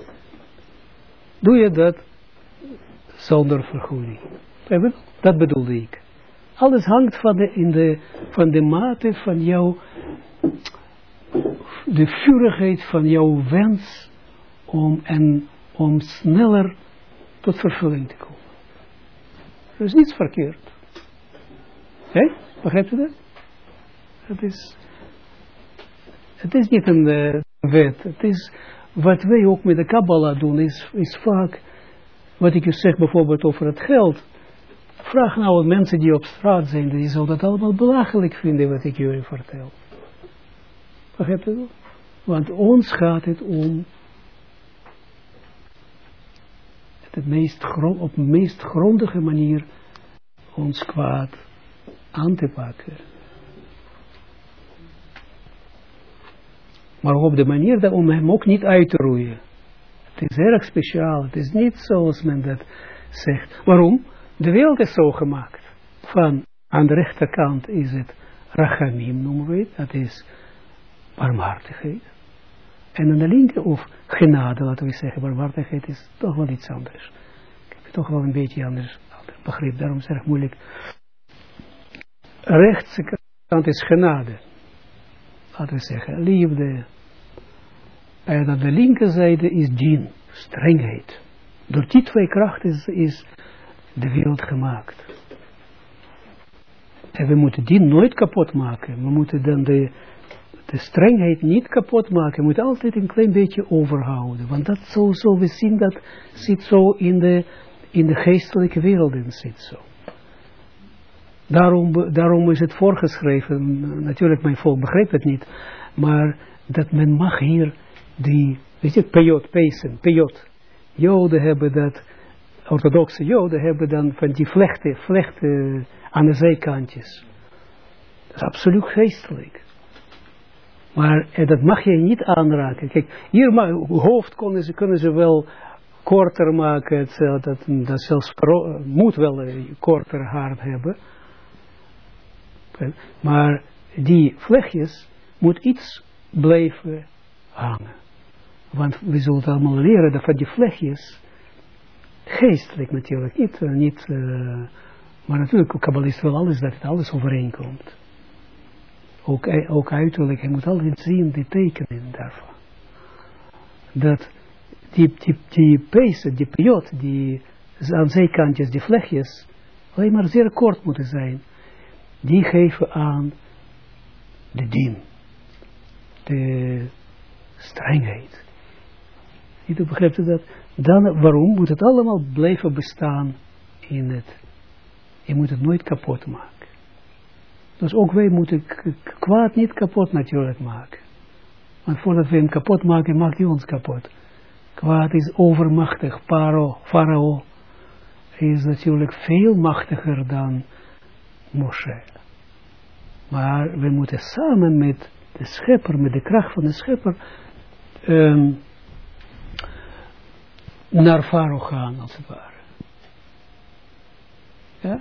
doe je dat zonder vergoeding. Dat bedoelde ik. Alles hangt van de, in de, van de mate van jouw, de vurigheid van jouw wens om, en, om sneller tot vervulling te komen. Er is niets verkeerd. Hé, begrijpt u dat? Het is, het is niet een uh, wet. Het is, wat wij ook met de Kabbalah doen, is, is vaak, wat ik je zeg bijvoorbeeld over het geld. Vraag nou aan mensen die op straat zijn, die zullen dat allemaal belachelijk vinden wat ik jullie vertel. Begrijpt u dat? Want ons gaat het om het meest op de meest grondige manier ons kwaad aan te pakken. Maar op de manier dat om hem ook niet uit te roeien. Het is erg speciaal. Het is niet zoals men dat zegt. Waarom? De wereld is zo gemaakt. Van aan de rechterkant is het rachamim noemen we het. Dat is barmhartigheid. En aan de linker, of genade laten we zeggen, barmhartigheid is toch wel iets anders. Ik heb toch wel een beetje anders, ander begrip. Daarom is het erg moeilijk. Rechtse kant is genade. Laten we zeggen, liefde. En aan de linkerzijde is dien, strengheid. Door die twee krachten is, is de wereld gemaakt. En we moeten die nooit kapot maken. We moeten dan de, de strengheid niet kapot maken. We moeten altijd een klein beetje overhouden. Want dat zo, zo we zien dat zit zo in de, in de geestelijke werelden zit zo. Daarom, daarom is het voorgeschreven, natuurlijk mijn volk begrijpt het niet, maar dat men mag hier die, weet je, peyot, pezen, peyot. Joden hebben dat, orthodoxe Joden hebben dan van die vlechten, vlechten aan de zijkantjes. Dat is absoluut geestelijk. Maar dat mag je niet aanraken. Kijk, hier maar, hoofd kunnen ze, kunnen ze wel korter maken, het, dat, dat zelfs moet wel een korter haar hebben. Maar die vlechtjes moet iets blijven hangen. Want we zullen allemaal leren dat van die vlechtjes, geestelijk natuurlijk, niet, uh, niet uh, maar natuurlijk, kabbalist wil alles, dat het alles overeenkomt. Ook, ook uiterlijk, hij moet altijd zien de tekenen daarvan. Dat die, die, die pezen, die die aan zijkantjes, die vlechtjes, alleen maar zeer kort moeten zijn. Die geven aan de dien, de strengheid. Je begrijpt dat? Dan, waarom moet het allemaal blijven bestaan in het? Je moet het nooit kapot maken. Dus ook wij moeten kwaad niet kapot natuurlijk maken. Want voordat we hem kapot maken, maakt hij ons kapot. Kwaad is overmachtig. Paro, farao is natuurlijk veel machtiger dan Moshe. Maar we moeten samen met de schepper, met de kracht van de schepper, um, naar Farao gaan, als het ware. Ja?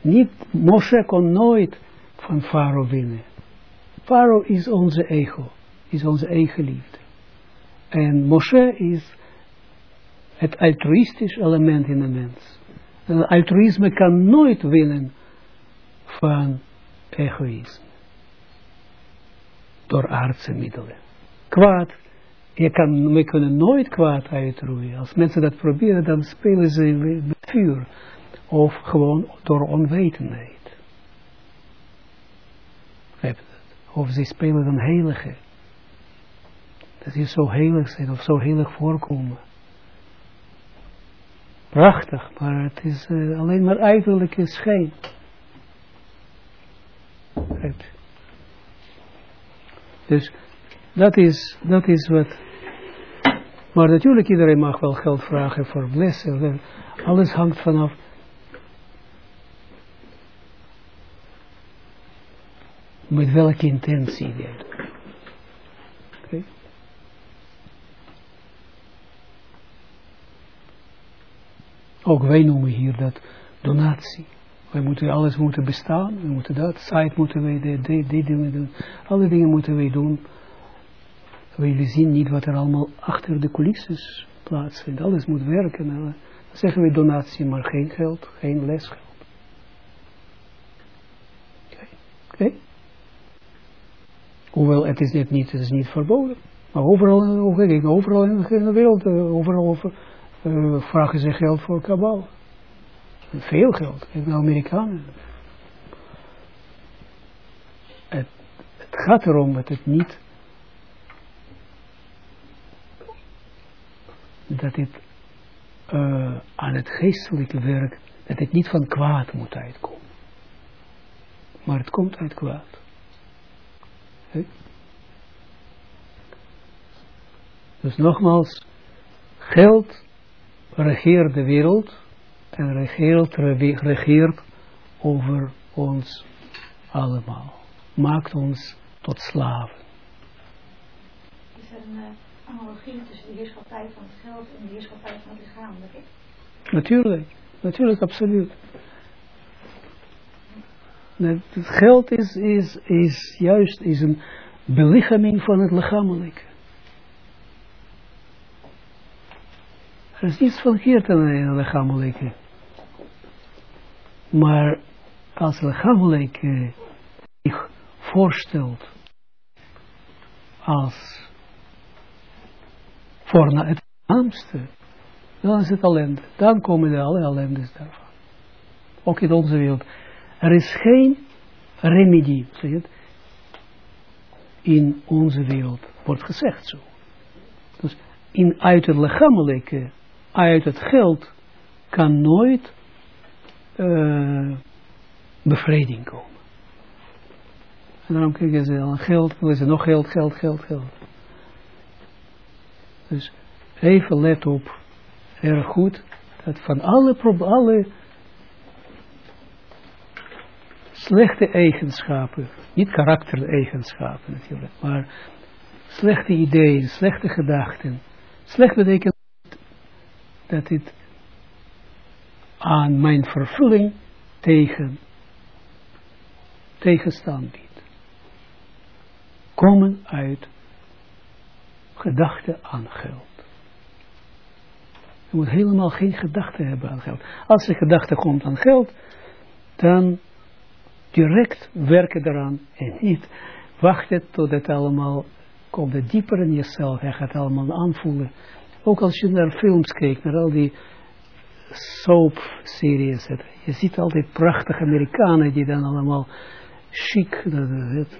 Niet, Moshe kon nooit van Farao winnen. Farao is onze ego, is onze eigen liefde. En Moshe is het altruïstisch element in de mens. En altruïsme kan nooit winnen van egoïsme. Door aardse middelen. Kwaad, kan, we kunnen nooit kwaad uitroeien. Als mensen dat proberen, dan spelen ze met vuur. Of gewoon door onwetendheid. Of ze spelen dan heilige. Dat is zo heilig zijn of zo heilig voorkomen. Prachtig, maar het is uh, alleen maar uiterlijke schijn. Dus dat is, dat is wat. Maar natuurlijk, iedereen mag wel geld vragen voor blessen. Alles hangt vanaf. Met welke intentie je. Okay. Ook wij noemen hier dat donatie. Wij moeten alles moeten bestaan, we moeten dat, site moeten wij, die, die, die dingen doen, alle dingen moeten wij doen. We zien niet wat er allemaal achter de coulisses plaatsvindt. Alles moet werken. Dan zeggen we donatie, maar geen geld, geen lesgeld. Oké. Okay. Hoewel het is net niet, het is niet verboden. Maar overal, overal in de wereld, eh, overal over, uh, vragen ze geld voor kabal. Veel geld. Kijk naar Amerikanen. Het, het gaat erom dat het niet dat het uh, aan het geestelijke werk, dat het niet van kwaad moet uitkomen. Maar het komt uit kwaad. Dus nogmaals, geld regeert de wereld en regeert, regeert over ons allemaal. Maakt ons tot slaven. Is een uh, analogie tussen de heerschappij van het geld en de heerschappij van het lichamelijke? Natuurlijk, natuurlijk, absoluut. Het geld is, is, is juist is een belichaming van het lichamelijke. Er is niets verkeerd aan het lichamelijke. Maar als lichamelijke zich voorstelt als voor het naamste, dan is het ellende. Dan komen de alle ellendes daarvan. Ook in onze wereld. Er is geen remedie, in onze wereld, wordt gezegd zo. Dus in, uit het lichamelijke, uit het geld, kan nooit uh, bevrediging komen. En daarom kijken ze al geld, is er nog geld, geld, geld, geld. Dus even let op, erg goed, dat van alle, alle slechte eigenschappen, niet karaktereigenschappen natuurlijk, maar slechte ideeën, slechte gedachten. Slecht betekent dat het aan mijn vervulling tegen, tegenstand biedt. komen uit gedachte aan geld. Je moet helemaal geen gedachte hebben aan geld. Als je gedachte komt aan geld, dan direct werken eraan en niet wachten tot het allemaal komt het dieper in jezelf. Je gaat allemaal aanvoelen. Ook als je naar films kijkt, naar al die soap-series. Je ziet altijd prachtige Amerikanen die dan allemaal chic, het,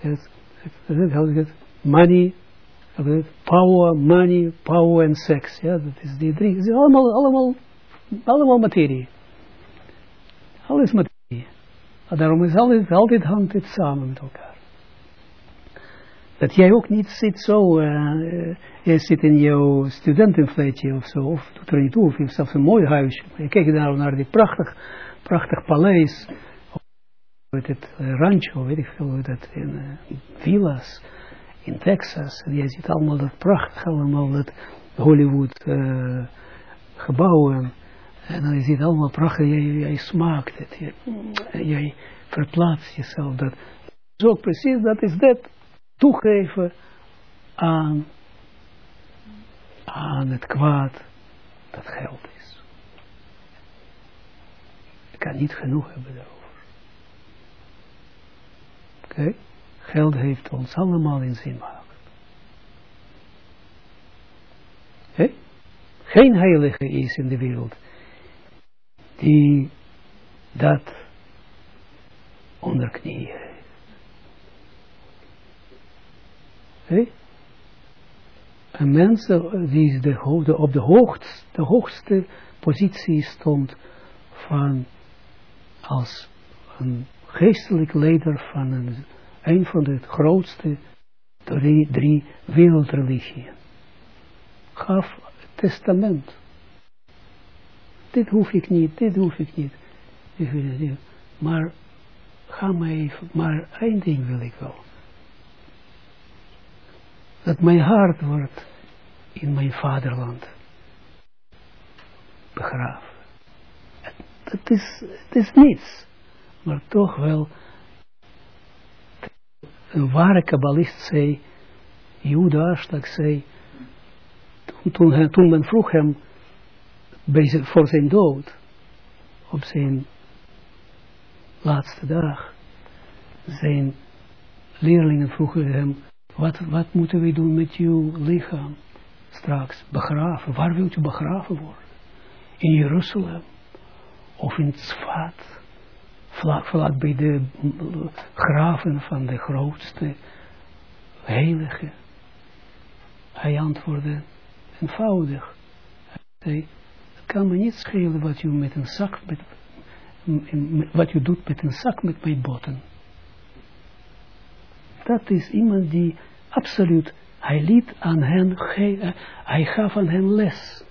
het, het, het, money, power, money, power en seks. Ja, dat is die drie. Het is allemaal, allemaal, allemaal materie. Alles materie. Maar daarom is altijd, altijd hangt het samen met elkaar. Dat jij ook niet zit zo, uh, zit in jouw studentenfletje of zo, of doet er niet toe, of je hebt zelfs een mooi huisje. Je kijkt daar naar die prachtig, prachtig paleis, of het rancho, weet ik veel, dat in uh, villas in Texas. En je ziet allemaal dat prachtig, allemaal dat Hollywood uh, gebouwen. En dan is het allemaal prachtig, jij, jij smaakt het, jij, jij verplaatst jezelf. Dat ook precies, dat is dat toegeven aan, aan het kwaad dat geld is. Ik kan niet genoeg hebben daarover. Oké? Geld heeft ons allemaal in zin gemaakt. Okay? Geen heilige is in de wereld die dat onder knieën Hey? Een mens die de, op de hoogste, de hoogste positie stond van als een geestelijk leider van een, een van de grootste drie, drie wereldreligieën. Gaf testament. Dit hoef ik niet, dit hoef ik niet. Maar ga maar maar één ding wil ik wel dat mijn hart wordt in mijn vaderland begraven. Het is, het is niets, maar toch wel een ware kabbalist zei, Juda Ashtak zei, toen, toen, men vroeg hem voor zijn dood, op zijn laatste dag, zijn leerlingen vroegen hem, wat, wat moeten we doen met uw lichaam straks? Begraven. Waar wilt u begraven worden? In Jeruzalem? Of in Tzfat? Vlak, vlak bij de graven van de grootste heilige. Hij antwoordde eenvoudig. Hij het kan me niet schelen wat u met een zak, met, wat u doet met een zak met mijn botten dat is iemand die absoluut, hij liet aan hen, eh, hij gaf aan hen les.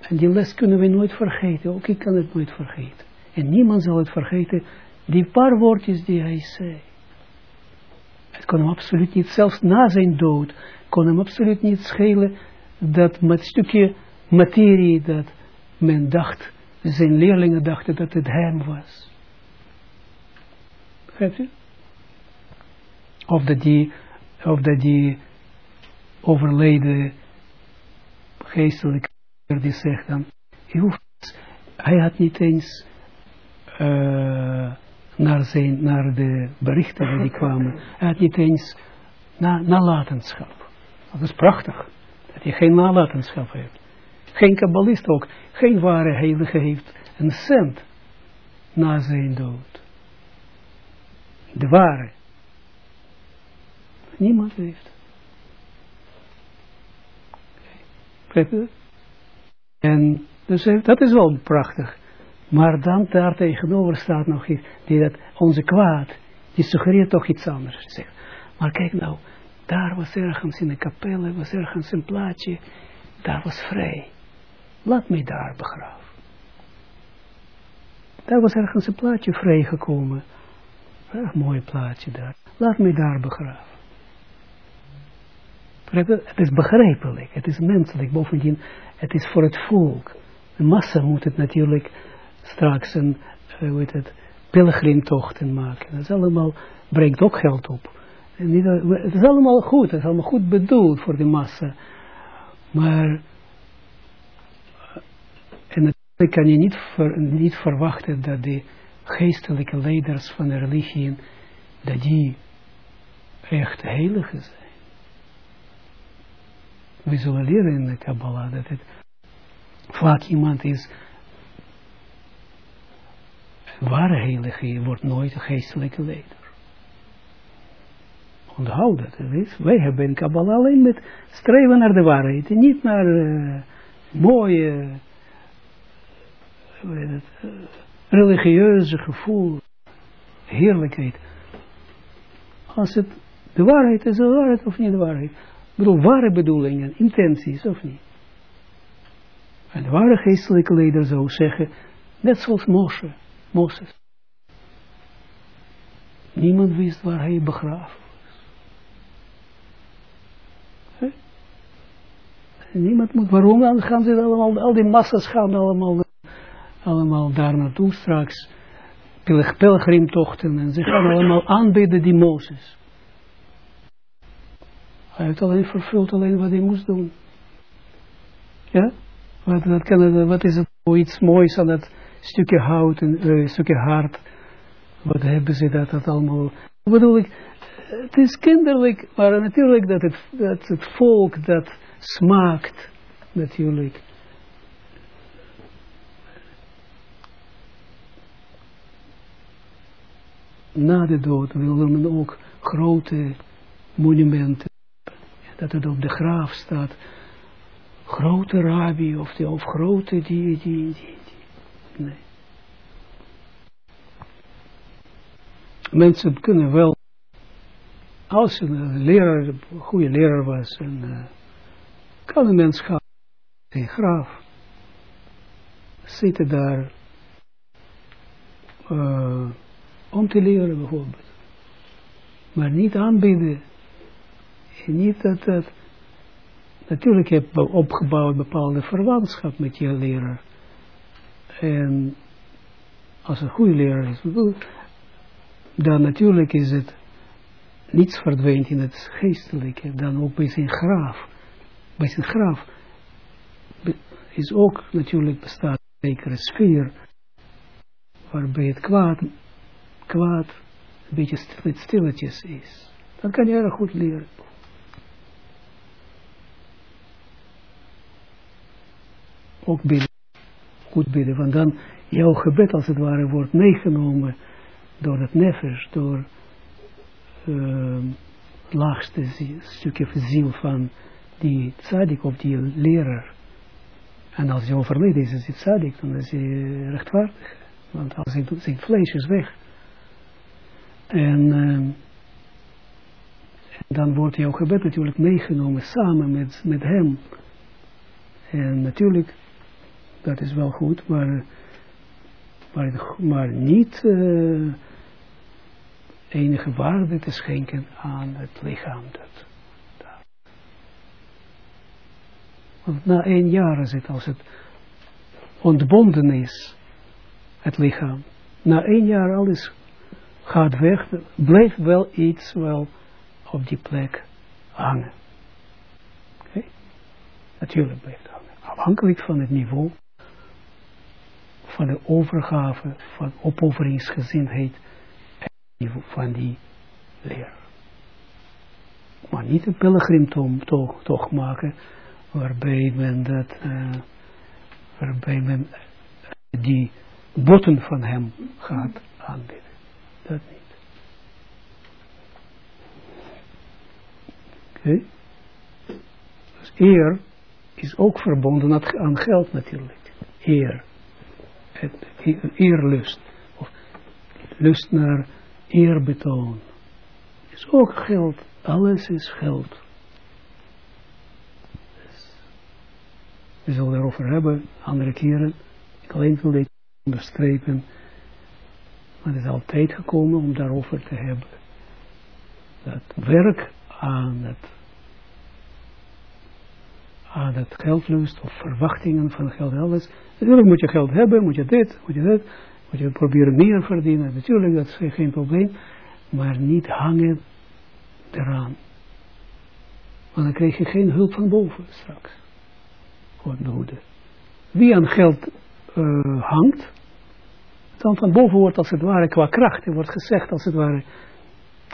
En die les kunnen we nooit vergeten, ook ik kan het nooit vergeten. En niemand zal het vergeten, die paar woordjes die hij zei. Het kon hem absoluut niet, zelfs na zijn dood, kon hem absoluut niet schelen dat met stukje materie dat men dacht, zijn leerlingen dachten dat het hem was. Begrijpt u? of dat die, of dat die overleden geestelijke die zegt dan, hij had niet eens uh, naar, zijn, naar de berichten die kwamen, hij had niet eens na, nalatenschap. Dat is prachtig, dat hij geen nalatenschap heeft. Geen kabbalist ook, geen ware heilige heeft een cent na zijn dood. De ware. Niemand heeft. En dus eh, dat is wel prachtig. Maar dan daar tegenover staat nog iets, die dat onze kwaad, die suggereert toch iets anders. Zegt. Maar kijk nou, daar was ergens in de kapelle, was ergens een plaatje, daar was vrij. Laat mij daar begraven. Daar was ergens een plaatje vrijgekomen. Een mooi plaatje daar. Laat mij daar begraven. Het is begrijpelijk, het is menselijk, bovendien, het is voor het volk. De massa moet het natuurlijk straks een, uh, hoe heet het, maken. Dat is allemaal, brengt ook geld op. niet, het is allemaal goed, het is allemaal goed bedoeld voor de massa. Maar, en natuurlijk kan je niet, niet verwachten dat de geestelijke leiders van de religie, dat die echt heiligen zijn. We zullen leren in de Kabbalah dat het vaak iemand is, ware heilige wordt nooit een geestelijke leider. Onthoud dat. Wij hebben in Kabbalah alleen met streven naar de waarheid. En niet naar uh, mooie het, uh, religieuze gevoel, heerlijkheid. Als het de waarheid is, de waarheid of niet de waarheid. Ik bedoel, ware bedoelingen, intenties of niet. En de ware geestelijke leider zou zeggen, net zoals Moshe, Moses. Niemand wist waar hij begraven was. Niemand moet, waarom dan gaan ze allemaal, al die massa's gaan allemaal, allemaal daar naartoe straks, pelgrimtochten, en ze gaan allemaal aanbidden die Mozes. Hij heeft alleen vervuld alleen wat hij moest doen. Ja? Wat, wat, kan wat is het iets moois aan dat stukje hout en uh, stukje hart. Wat hebben ze dat, dat allemaal. bedoel ik, het is kinderlijk, maar natuurlijk dat het, dat het volk dat smaakt, natuurlijk. Na de dood wil men ook grote monumenten, dat het op de graaf staat, grote rabbi of, de, of grote die, die, die, Mensen kunnen wel, als een leraar, een goede leraar was, en, uh, kan een mens gaan in graaf zitten daar uh, om te leren bijvoorbeeld. Maar niet aanbieden. En niet dat dat... Natuurlijk heb je opgebouwd bepaalde verwantschap met je leraar. En als een goede leraar is, dan natuurlijk is het niets verdwijnt in het geestelijke, dan ook bij zijn graaf. Bij zijn graaf is ook natuurlijk bestaat een zekere sfeer, waarbij het kwaad, kwaad een beetje stil, stilletjes is. Dan kan je erg goed leren. Ook binnen bidden. Want dan jouw gebed als het ware wordt meegenomen door het nefes, door uh, het laagste stukje ziel van die tzadik of die leraar. En als je overleden is, is het dan is hij rechtvaardig. Want als hij doet, zijn vlees is weg. En, uh, dan wordt jouw gebed natuurlijk meegenomen samen met, met hem. En natuurlijk dat is wel goed, maar, maar, maar niet uh, enige waarde te schenken aan het lichaam. Dat. Want na één jaar is het, als het ontbonden is, het lichaam, na één jaar alles gaat weg, blijft wel iets wel op die plek hangen. Okay? Natuurlijk blijft hangen. Afhankelijk van het niveau van de overgave, van opofferingsgezindheid van die leer. Maar niet een pelgrimtocht toch, toch maken, waarbij men dat, uh, waarbij men die botten van hem gaat aanbieden. Dat niet. Dus eer is ook verbonden aan geld natuurlijk. Eer eerlust, of lust naar eerbetoon, is ook geld. Alles is geld. we zullen erover hebben, andere keren. Ik alleen wil dit onderstrepen. Maar het is altijd gekomen om daarover te hebben. Dat werk aan het aan het geldlust of verwachtingen van geld, alles. Natuurlijk moet je geld hebben, moet je dit, moet je dat, moet je proberen meer verdienen. Natuurlijk, dat is geen probleem. Maar niet hangen eraan. Want dan krijg je geen hulp van boven straks. God behoede. Wie aan geld uh, hangt, dan van boven wordt als het ware qua kracht, er wordt gezegd als het ware,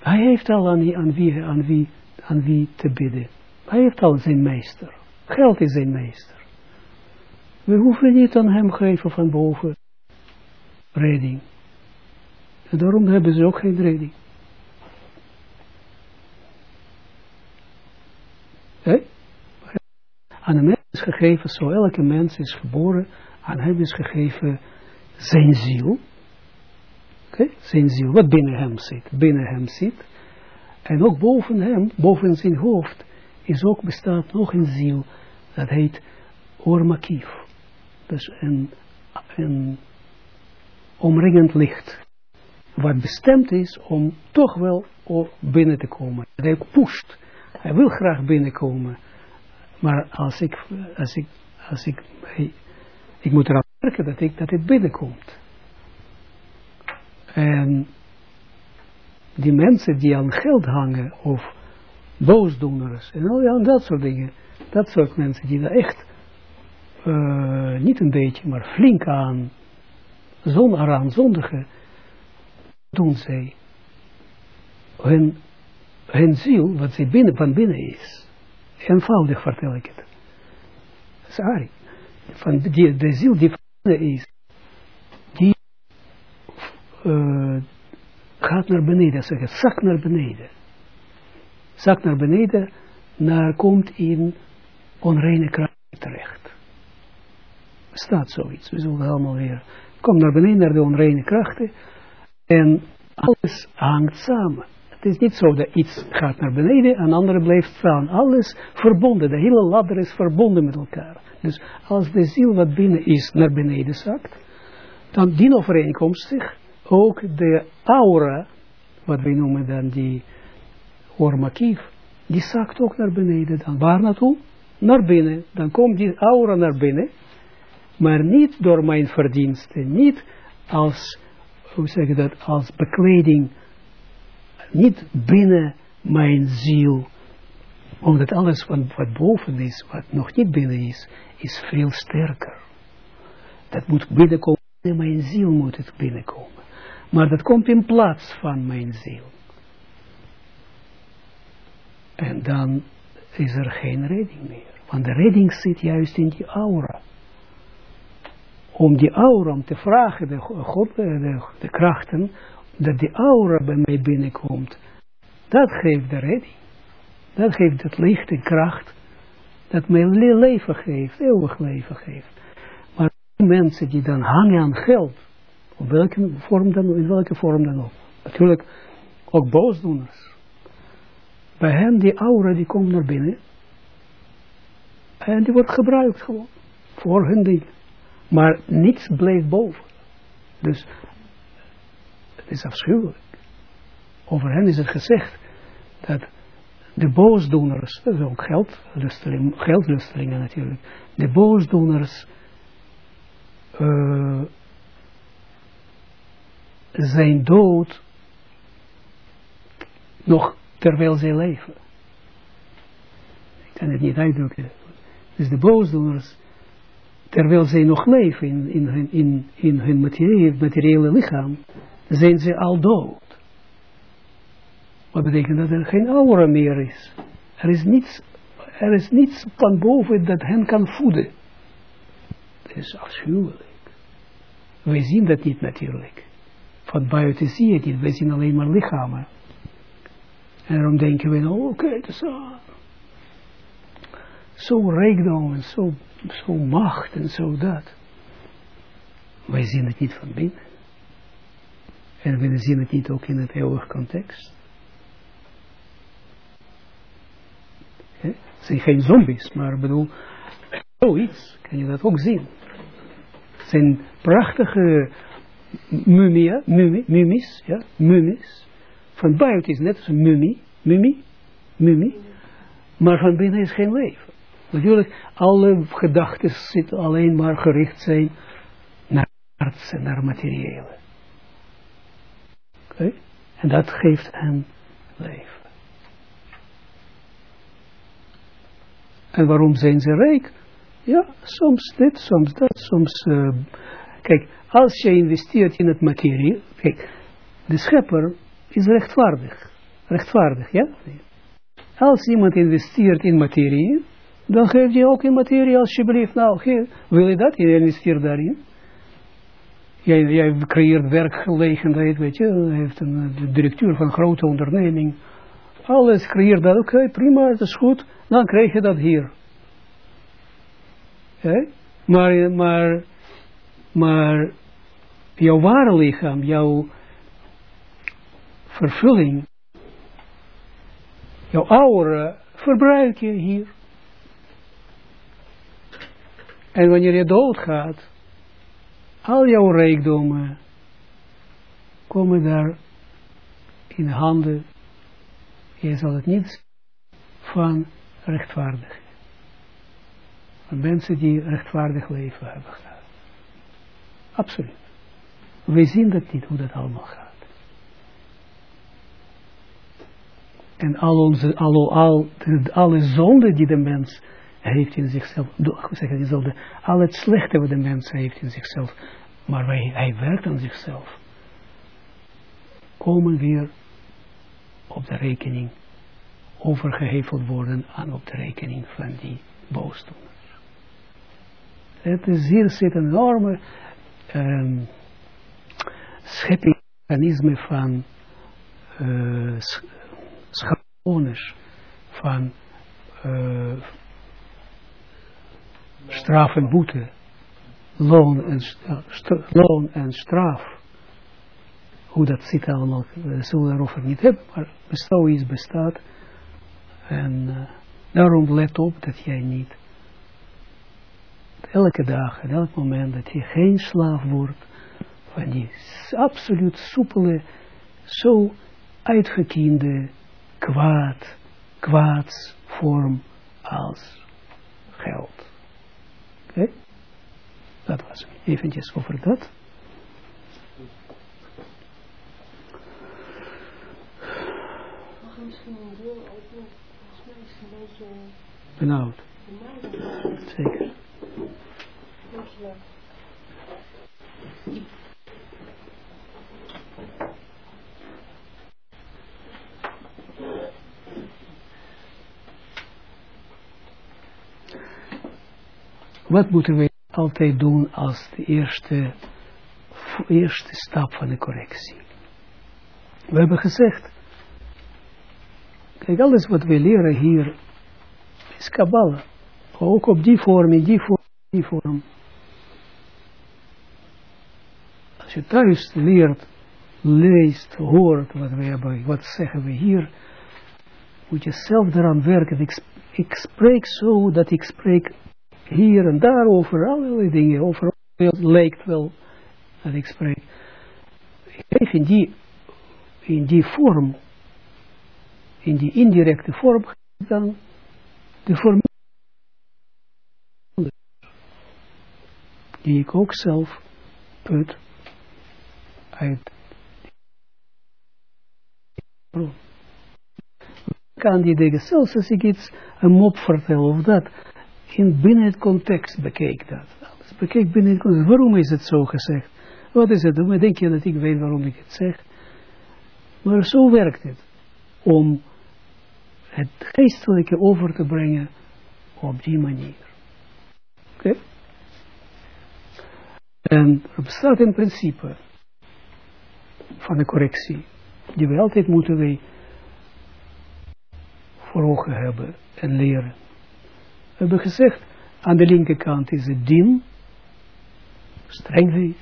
hij heeft al aan, aan, wie, aan, wie, aan wie te bidden. Hij heeft al zijn meester. Geld is zijn meester. We hoeven niet aan hem geven van boven redding. En daarom hebben ze ook geen redding. Hey? Aan de mens is gegeven, zo elke mens is geboren, aan hem is gegeven zijn ziel. Oké, zijn ziel, wat binnen hem zit. Binnen hem zit. En ook boven hem, boven zijn hoofd, is ook bestaat nog een ziel. Dat heet Ormakief. Dus een, een omringend licht. Wat bestemd is om toch wel binnen te komen. Hij pusht. Hij wil graag binnenkomen. Maar als ik, als ik, als ik, ik moet eraan werken dat, ik, dat het binnenkomt. En die mensen die aan geld hangen, of boosdoeners, en al ja, dat soort dingen, dat soort mensen die daar echt uh, niet een beetje, maar flink aan, zon eraan zondigen, doen zij hun, hun ziel, wat zij binnen, van binnen is. Eenvoudig vertel ik het. Sorry. Van die, de ziel die van binnen is, die uh, gaat naar beneden, zeg zakt naar beneden. Zakt naar beneden, naar, komt in onreine kracht terecht. Staat zoiets, we zullen allemaal weer. Kom naar beneden, naar de onreine krachten. En alles hangt samen. Het is niet zo dat iets gaat naar beneden en andere blijft staan. Alles verbonden, de hele ladder is verbonden met elkaar. Dus als de ziel wat binnen is naar beneden zakt, dan die overeenkomst zich ook de aura, wat wij noemen dan die ormakief, die zakt ook naar beneden. Dan waar naartoe? Naar binnen. Dan komt die aura naar binnen, maar niet door mijn verdiensten, niet als, hoe zeg je dat, als bekleding, niet binnen mijn ziel, omdat alles wat, wat boven is, wat nog niet binnen is, is veel sterker. Dat moet binnenkomen, in mijn ziel moet het binnenkomen. Maar dat komt in plaats van mijn ziel. En dan is er geen redding meer. Want de redding zit juist in die aura. Om die aura, om te vragen, de, God, de, de krachten, dat die aura bij mij binnenkomt, dat geeft de redding. Dat geeft het licht en kracht, dat mij leven geeft, eeuwig leven geeft. Maar mensen die dan hangen aan geld, op welke vorm dan, in welke vorm dan ook. Natuurlijk ook boosdoeners. Bij hen die aura die komt naar binnen. En die wordt gebruikt gewoon. Voor hun ding. Maar niets blijft boven. Dus het is afschuwelijk. Over hen is het gezegd dat de boosdoeners, dat ook geld, geldlustelingen natuurlijk, de boosdoeners uh, zijn dood nog terwijl zij leven. Ik kan het niet uitdrukken. Dus de boosdoeners, terwijl zij nog leven in, in, hun, in, in hun materiële, lichaam, zijn ze al dood. Wat betekent dat er geen aura meer is. Er is niets, er is niets van boven dat hen kan voeden. Dat is afschuwelijk. Wij zien dat niet natuurlijk. Van buiten zie je het niet, wij zien alleen maar lichamen. En daarom denken we, oh, oké, okay, zo, zo rijkdom en zo, zo macht en zo dat. Wij zien het niet van binnen. En we zien het niet ook in het eeuwig context. Het zijn geen zombies, maar ik bedoel, zoiets kan je dat ook zien. Het zijn prachtige mumia, mumie, mumies, ja, mumies. Van buiten is net als een mummie, mummie, mummie, maar van binnen is geen leven. Natuurlijk, alle gedachten zitten alleen maar gericht zijn naar artsen naar materiële. Okay? En dat geeft hen leven. En waarom zijn ze rijk? Ja, soms dit, soms dat, soms... Eh, kijk, als je investeert in het materie... Kijk, de schepper is rechtvaardig. Rechtvaardig, ja? Als iemand investeert in materie, dan geef je ook in materie alsjeblieft. Nou, wil je dat? Je investeert daarin. Jij, creëert werkgelegenheid, weet je. Heeft een de directeur van een grote onderneming. Alles creëert dat. Oké, prima, dat is goed. Dan krijg je dat hier. Hè? Maar, maar, maar jouw ware lichaam, jouw vervulling, jouw aura verbruik je hier. En wanneer je doodgaat, al jouw rijkdommen komen daar in handen. Je zal het niet van rechtvaardig. Van mensen die rechtvaardig leven hebben gehad. Absoluut. We zien dat niet, hoe dat allemaal gaat. En al onze, al, al, alle zonden die de mens heeft in zichzelf, hoe zeg ik dezelfde, al het slechte wat de mens heeft in zichzelf, maar wij, hij werkt aan zichzelf, komen weer op de rekening, overgeheveld worden aan op de rekening van die boosdoeners. Het is hier zit een enorme um, van uh, schapioners, van uh, straf en boete, loon en, loon en straf. Hoe dat zit allemaal, we zullen niet hebben, maar bestaan is bestaat. En daarom let op dat jij niet elke dag en elk moment dat je geen slaaf wordt van die absoluut soepele, zo uitgekiende kwaad, kwaadsvorm als geld. Oké? Okay? Dat was eventjes over dat. Mag ik misschien een deur openen? Volgens mij is het een beetje... Benauwd. Zeker. Dankjewel. Wat moeten we altijd doen als de eerste, eerste stap van de correctie? We hebben gezegd, kijk, alles wat we leren hier is Kabbalah. Ook op die vorm, in die vorm, in die vorm. Als je thuis leert, leest, hoort wat we hebben, wat zeggen we hier, moet je zelf eraan werken. Ik, ik spreek zo dat ik spreek hier en daar over allerlei dingen, over het lijkt wel dat ik spreek. Even in die, in die vorm, in die indirecte vorm, dan de vorm die ik ook zelf put uit. Kan die dingen, zelfs als ik iets, een mop vertel of dat, in binnen het context bekeek dat. Alles bekeek binnen het context. Waarom is het zo gezegd? Wat is het? Denk je dat ik weet waarom ik het zeg. Maar zo werkt het. Om het geestelijke over te brengen op die manier. Oké? En er bestaat een principe van de correctie, die we altijd moeten wij voor ogen hebben en leren. We hebben gezegd, aan de linkerkant is het dien, strengheid,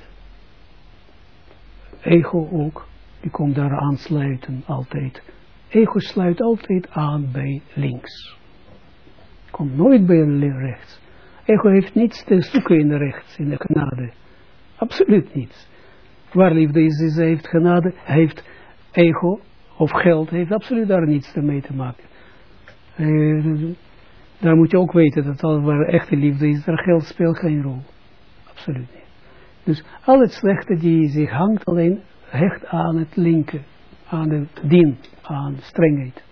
ego ook, die komt daar aansluiten altijd. Ego sluit altijd aan bij links. Komt nooit bij rechts. Ego heeft niets te zoeken in de rechts, in de genade. Absoluut niets. Waar liefde is, is heeft genade, heeft ego of geld, heeft absoluut daar niets mee te maken. Uh, daar moet je ook weten dat al waar echte liefde is, daar geld speelt geen rol. Absoluut niet. Dus al het slechte die zich hangt alleen hecht aan het linker, aan de dien, aan strengheid.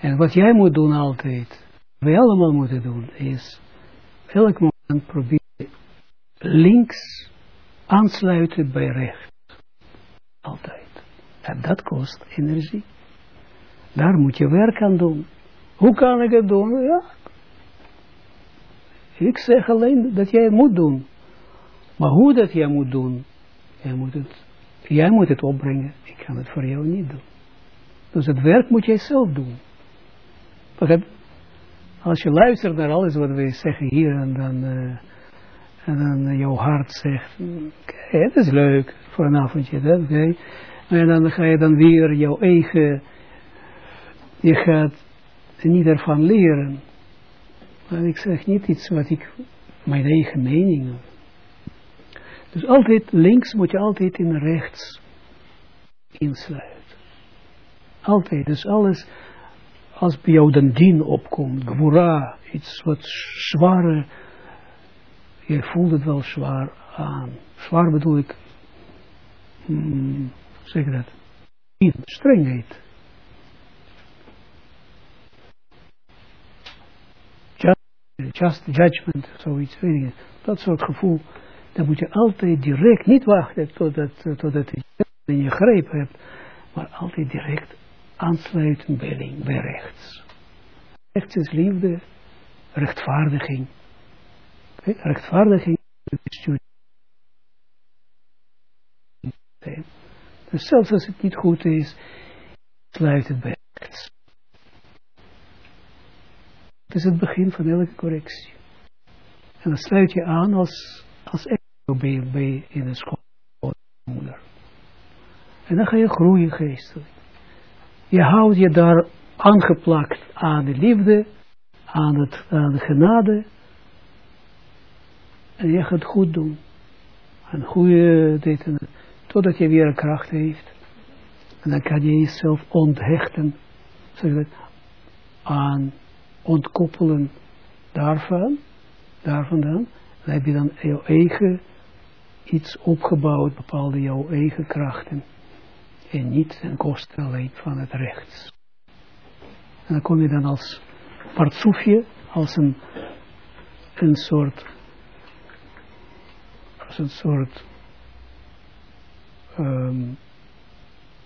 En wat jij moet doen altijd, we allemaal moeten doen, is elk moment proberen links aansluiten bij rechts. Altijd. En dat kost energie. Daar moet je werk aan doen. Hoe kan ik het doen? Ja. Ik zeg alleen dat jij het moet doen. Maar hoe dat jij moet doen, jij moet het, jij moet het opbrengen. Ik kan het voor jou niet doen. Dus het werk moet jij zelf doen. Als je luistert naar alles wat we zeggen hier en dan, uh, en dan jouw hart zegt, oké, het is leuk voor een avondje, oké. Okay. En dan ga je dan weer jouw eigen, je gaat niet ervan leren. Maar ik zeg niet iets wat ik, mijn eigen mening. Dus altijd links moet je altijd in rechts insluiten. Altijd, dus alles, als bij jou dan dien opkomt, gwura, iets wat zware, je voelt het wel zwaar aan. Zwaar bedoel ik, hmm, zeg dat, strengheid. Just, judgment, zoiets, Dat soort gevoel, dan moet je altijd direct, niet wachten totdat, totdat je in je greep hebt, maar altijd direct aansluiten bij, rechts. Rechts is liefde, rechtvaardiging. Rechtvaardiging bestuur. Dus zelfs als het niet goed is, sluit het bij rechts. Het is het begin van elke correctie. En dan sluit je aan als, als bij, bij in een school. En dan ga je groeien geestelijk. Je houdt je daar aangeplakt aan de liefde, aan, het, aan de genade. En je gaat goed doen. Een goede dit en totdat je weer kracht heeft. En dan kan je jezelf onthechten, aan, ontkoppelen daarvan, daarvan dan. Dan heb je dan jouw eigen iets opgebouwd, bepaalde jouw eigen krachten. En niet ten koste van het rechts. En dan kom je dan als partsoefje, als een, een soort, als een soort um,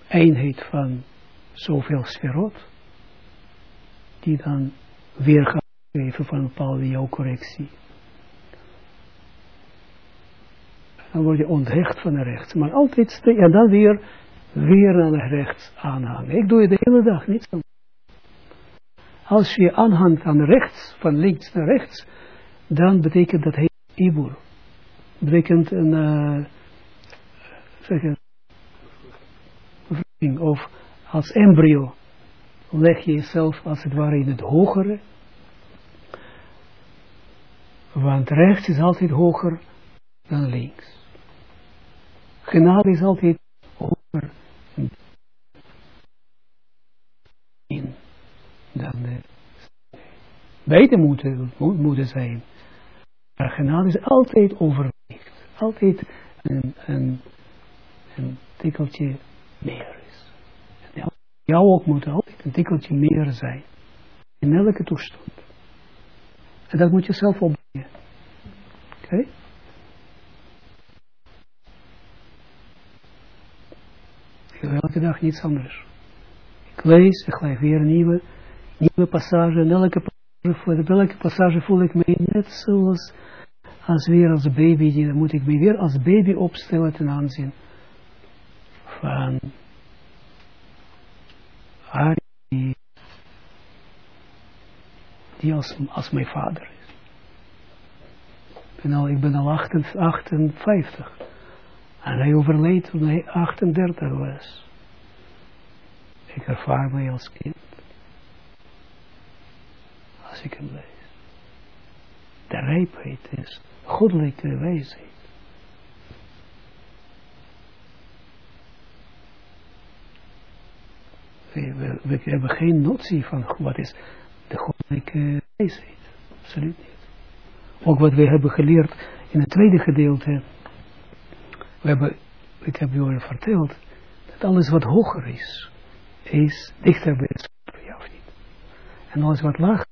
eenheid van zoveel sferot, die dan weer gaat geven van een bepaalde jouw correctie. Dan word je onthecht van de rechts. Maar altijd, en dan weer weer naar rechts aanhangen. Ik doe het de hele dag, niet zo. Als je aanhangt aan rechts, van links naar rechts, dan betekent dat heet ibur. Betekent een, uh, zeg of als embryo leg je jezelf als het ware in het hogere. Want rechts is altijd hoger dan links. Genade is altijd hoger in. Dan, uh, beide moeten, moeten zijn. Maar genade is altijd overweegt. Altijd een, een, een tikkeltje meer jou ook moet altijd een tikkeltje meer zijn. In elke toestand. En dat moet je zelf opbrengen. Oké? Okay? elke dag niets anders. Ik lees, ik ga weer een nieuwe, nieuwe passage. En elke passage, elke passage voel ik me net zoals als weer als baby. Dan moet ik me weer als baby opstellen ten aanzien van haar die, als, als mijn vader is. En ik ben al 58. En hij overleed toen hij 38 was. Ik ervaar mij als kind. Als ik hem lees. De rijpheid is goddelijke wijsheid. We, we, hebben geen notie van wat is de goddelijke wijsheid. Absoluut niet. Ook wat we hebben geleerd in het tweede gedeelte. We hebben, ik heb jullie verteld, dat alles wat hoger is, is dichter bij het ja of niet. En alles wat laag